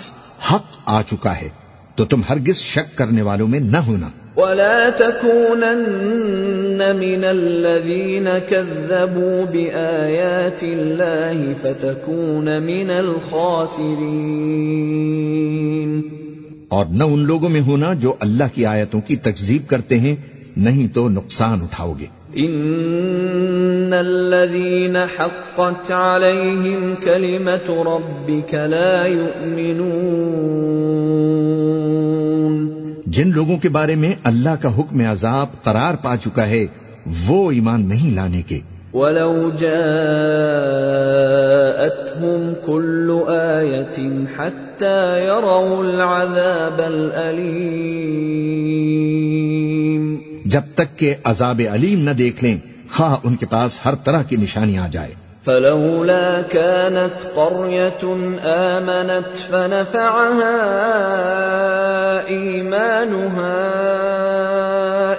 حق آ چکا ہے تو تم ہرگز شک کرنے والوں میں نہ ہونا۔ ولا تكونن من الذين كذبوا بآيات الله فتكون من الخاسرين۔ اور نہ ان لوگوں میں ہونا جو اللہ کی آیتوں کی تکذیب کرتے ہیں نہیں تو نقصان اٹھاؤ گے۔ ان الذين حقت عليهم كلمة ربك لا يؤمنون جن لوگوں کے بارے میں اللہ کا حکم عذاب قرار پا چکا ہے وہ ایمان نہیں لانے کے۔ ولو جاءتهم كل آية حتى يروا العذاب الأليم جب تک کہ عذاب علیم نہ دیکھ لیں، خواہ ان کے پاس ہر طرح کی نشانی آ جائے۔ فلولا كانت قرية آمنت فنفعها إيمانها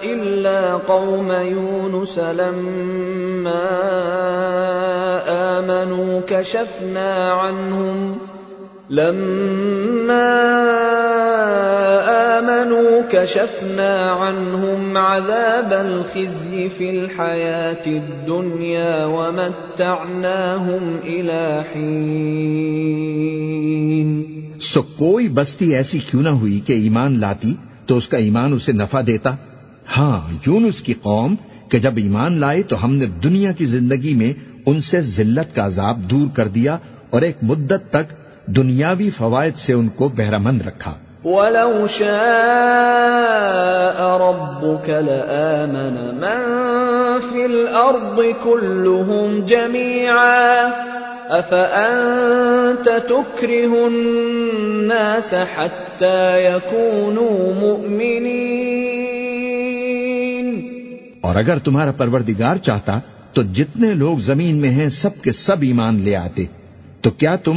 إلا قوم يونس لما آمنوا كشفنا عنهم لما آمنوا كشفنا عنهم عذاب الخزي في الحياة الدنيا ومتعناهم إلى حين. سو کوئی بستی ایسی کیوں نہ ہوئی کہ ایمان لاتی تو اس کا ایمان اسے نفع دیتا؟ ہاں یونس کی قوم کہ جب ایمان لائے تو ہم نے دنیا کی زندگی میں ان سے ذلت کا عذاب دور کر دیا اور ایک مدت تک دنیاوی فوائد سے ان کو بہرہ مند رکھا۔ ولو شاء ربك لآمن من في الأرض كلهم جميعا أفأنت تكره الناس حتى يكونوا مؤمنين؟ اور اگر تمہارا پروردگار چاہتا تو جتنے لوگ زمین میں ہیں سب کے سب ایمان لے آتے۔ تو کیا تم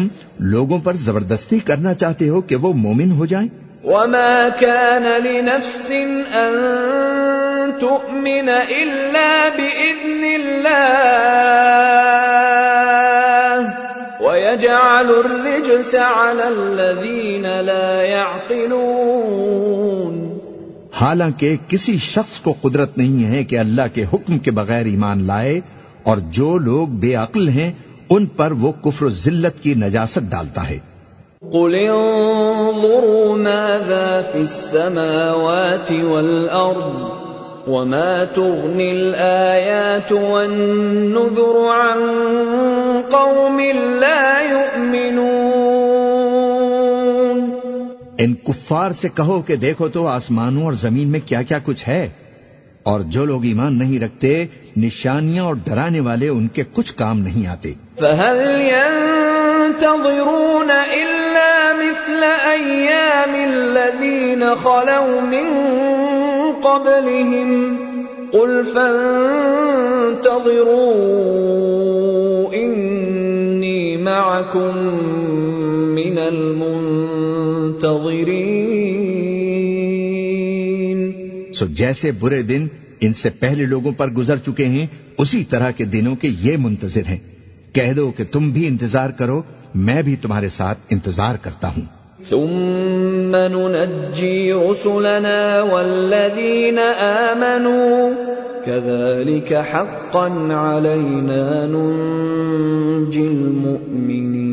لوگوں پر زبردستی کرنا چاہتے ہو کہ وہ مومن ہو جائیں؟ وما كان لنفس أن تؤمن إلا بإذن الله ويجعل الرجس على الذين لا يعقلون حالانکہ کسی شخص کو قدرت نہیں ہے کہ اللہ کے حکم کے بغیر ایمان لائے اور جو لوگ بے عقل ہیں ان پر وہ کفر و ذلت کی نجاست ڈالتا ہے۔ قل انظروا ماذا في السماوات والأرض وما تغني الآيات والنذر عن قوم لا يؤمنون۔ ان کفار سے کہو کہ دیکھو تو آسمانوں اور زمین میں کیا کیا کچھ ہے۔ اور جو لوگ ایمان نہیں رکھتے، نشانیاں اور ڈرانے والے ان کے کچھ کام نہیں آتے۔ فهل ينتظرون إلا مثل أيام الذين خلوا من قبلهم قل فانتظروا إني معكم من المنتظرين سو جیسے برے دن ان سے پہلے لوگوں پر گزر چکے ہیں اسی طرح کے دنوں کے یہ منتظر ہیں۔ کہہ دو کہ تم بھی انتظار کرو میں بھی تمہارے ساتھ انتظار کرتا ہوں۔ ثم ننجي رسلنا والذين آمنوا كذلك حقا علينا ننجي المؤمنين۔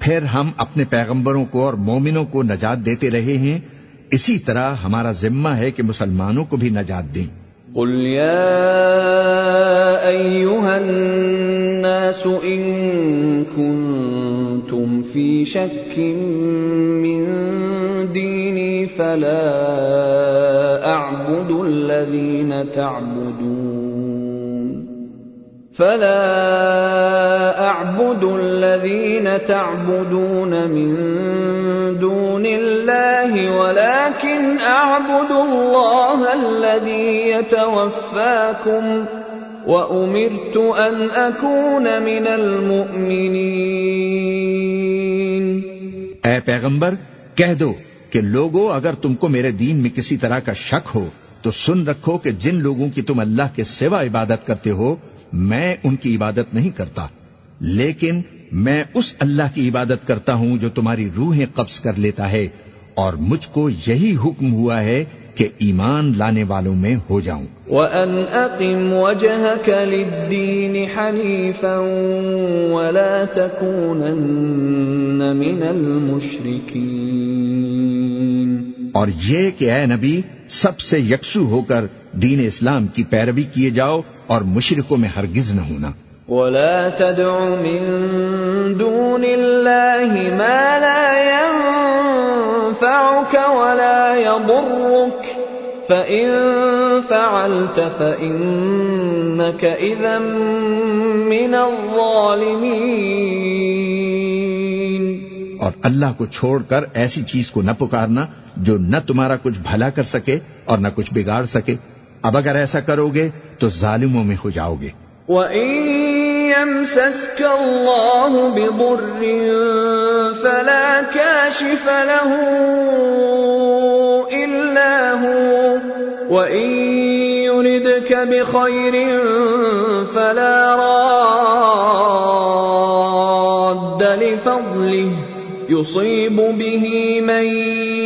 پھر ہم اپنے پیغمبروں کو اور مومنوں کو نجات دیتے رہے ہیں۔ اسی طرح ہمارا ذمہ ہے کہ مسلمانوں کو بھی نجات دیں۔ قل يا أيها الناس إن كنتم في شك من ديني فلا أعبد الذين تعبدون فلا اعبد الذين تعبدون من دون الله ولكن اعبد الله الذي يتوفاكم وامرت ان اكون من المؤمنين۔ اے پیغمبر، کہہ دو کہ لوگو، اگر تم کو میرے دین میں کسی طرح کا شک ہو، تو سن رکھو کہ جن لوگوں کی تم اللہ کے سوا عبادت کرتے ہو میں ان کی عبادت نہیں کرتا، لیکن میں اس اللہ کی عبادت کرتا ہوں جو تمہاری روحیں قبض کر لیتا ہے، اور مجھ کو یہی حکم ہوا ہے کہ ایمان لانے والوں میں ہو جاؤں۔ وَأَنْ أَقِمْ وَجْهَكَ لِلدِّينِ حَنِيفًا وَلَا تَكُونَنَّ مِنَ الْمُشْرِكِينَ اور یہ کہ اے نبی، سب سے یکسو ہو کر دین اسلام کی پیروی کیے جاؤ اور مشرقوں میں ہرگز نہ ہونا۔ ولا تدع من دون الله ما لا ينفعك ولا يضرك فإن فعلت فإنك إذا من الظالمين اور اللہ کو چھوڑ کر ایسی چیز کو نہ پکارنا جو نہ تمہارا کچھ بھلا کر سکے اور نہ کچھ بگاڑ سکے۔ اب اگر ایسا کرو گے تو ظالموں میں ہو جاؤ گے۔ وَإِن يَمْسَسْكَ اللَّهُ بِضُرٍّ فَلَا كَاشِفَ لَهُ إِلَّا هُوَ وَإِن يُرِدْكَ بِخَيْرٍ فَلَا رَادَّ لِفَضْلِهِ يُصِيبُ بِهِ مَن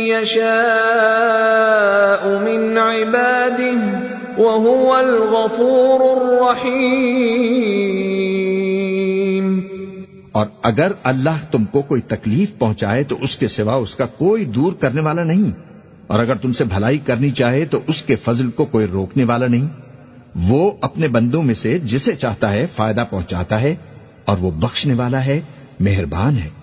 يَشَاءُ مِنْ عِبَادِهِ وَهُوَ الْغَفُورُ الرَّحِيمُ اور اگر اللہ تم کو کوئی تکلیف پہنچائے تو اس کے سوا اس کا کوئی دور کرنے والا نہیں۔ اور اگر تم سے بھلائی کرنی چاہے تو اس کے فضل کو کوئی روکنے والا نہیں۔ وہ اپنے بندوں میں سے جسے چاہتا ہے فائدہ پہنچاتا ہے اور وہ بخشنے والا ہے، مہربان ہے۔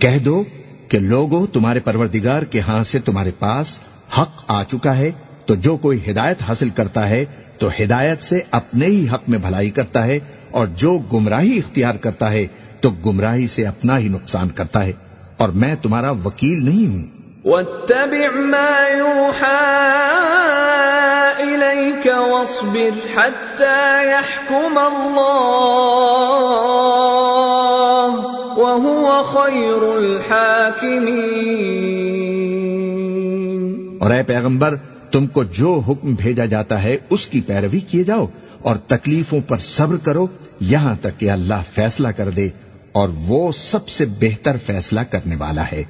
کہہ دو کہ لوگوں تمہارے پروردگار کے ہاں سے تمہارے پاس حق آ چکا ہے، تو جو کوئی ہدایت حاصل کرتا ہے، تو ہدایت سے اپنے ہی حق میں بھلائی کرتا ہے، اور جو گمراہی اختیار کرتا ہے، تو گمراہی سے اپنا ہی نقصان کرتا ہے۔ اور میں تمہارا وکیل نہیں ہوں۔ واتبع ما يوحى إليك واصبر حتى يحكم الله وهو خير اور اے پیغمبر، تم کو جو حکم بھیجا جاتا ہے، اس کی پیروی کیے جاؤ اور تکلیفوں پر صبر کرو، یہاں تک کہ اللہ فیصلہ کر دے اور وہ سب سے بہتر فیصلہ کرنے والا ہے۔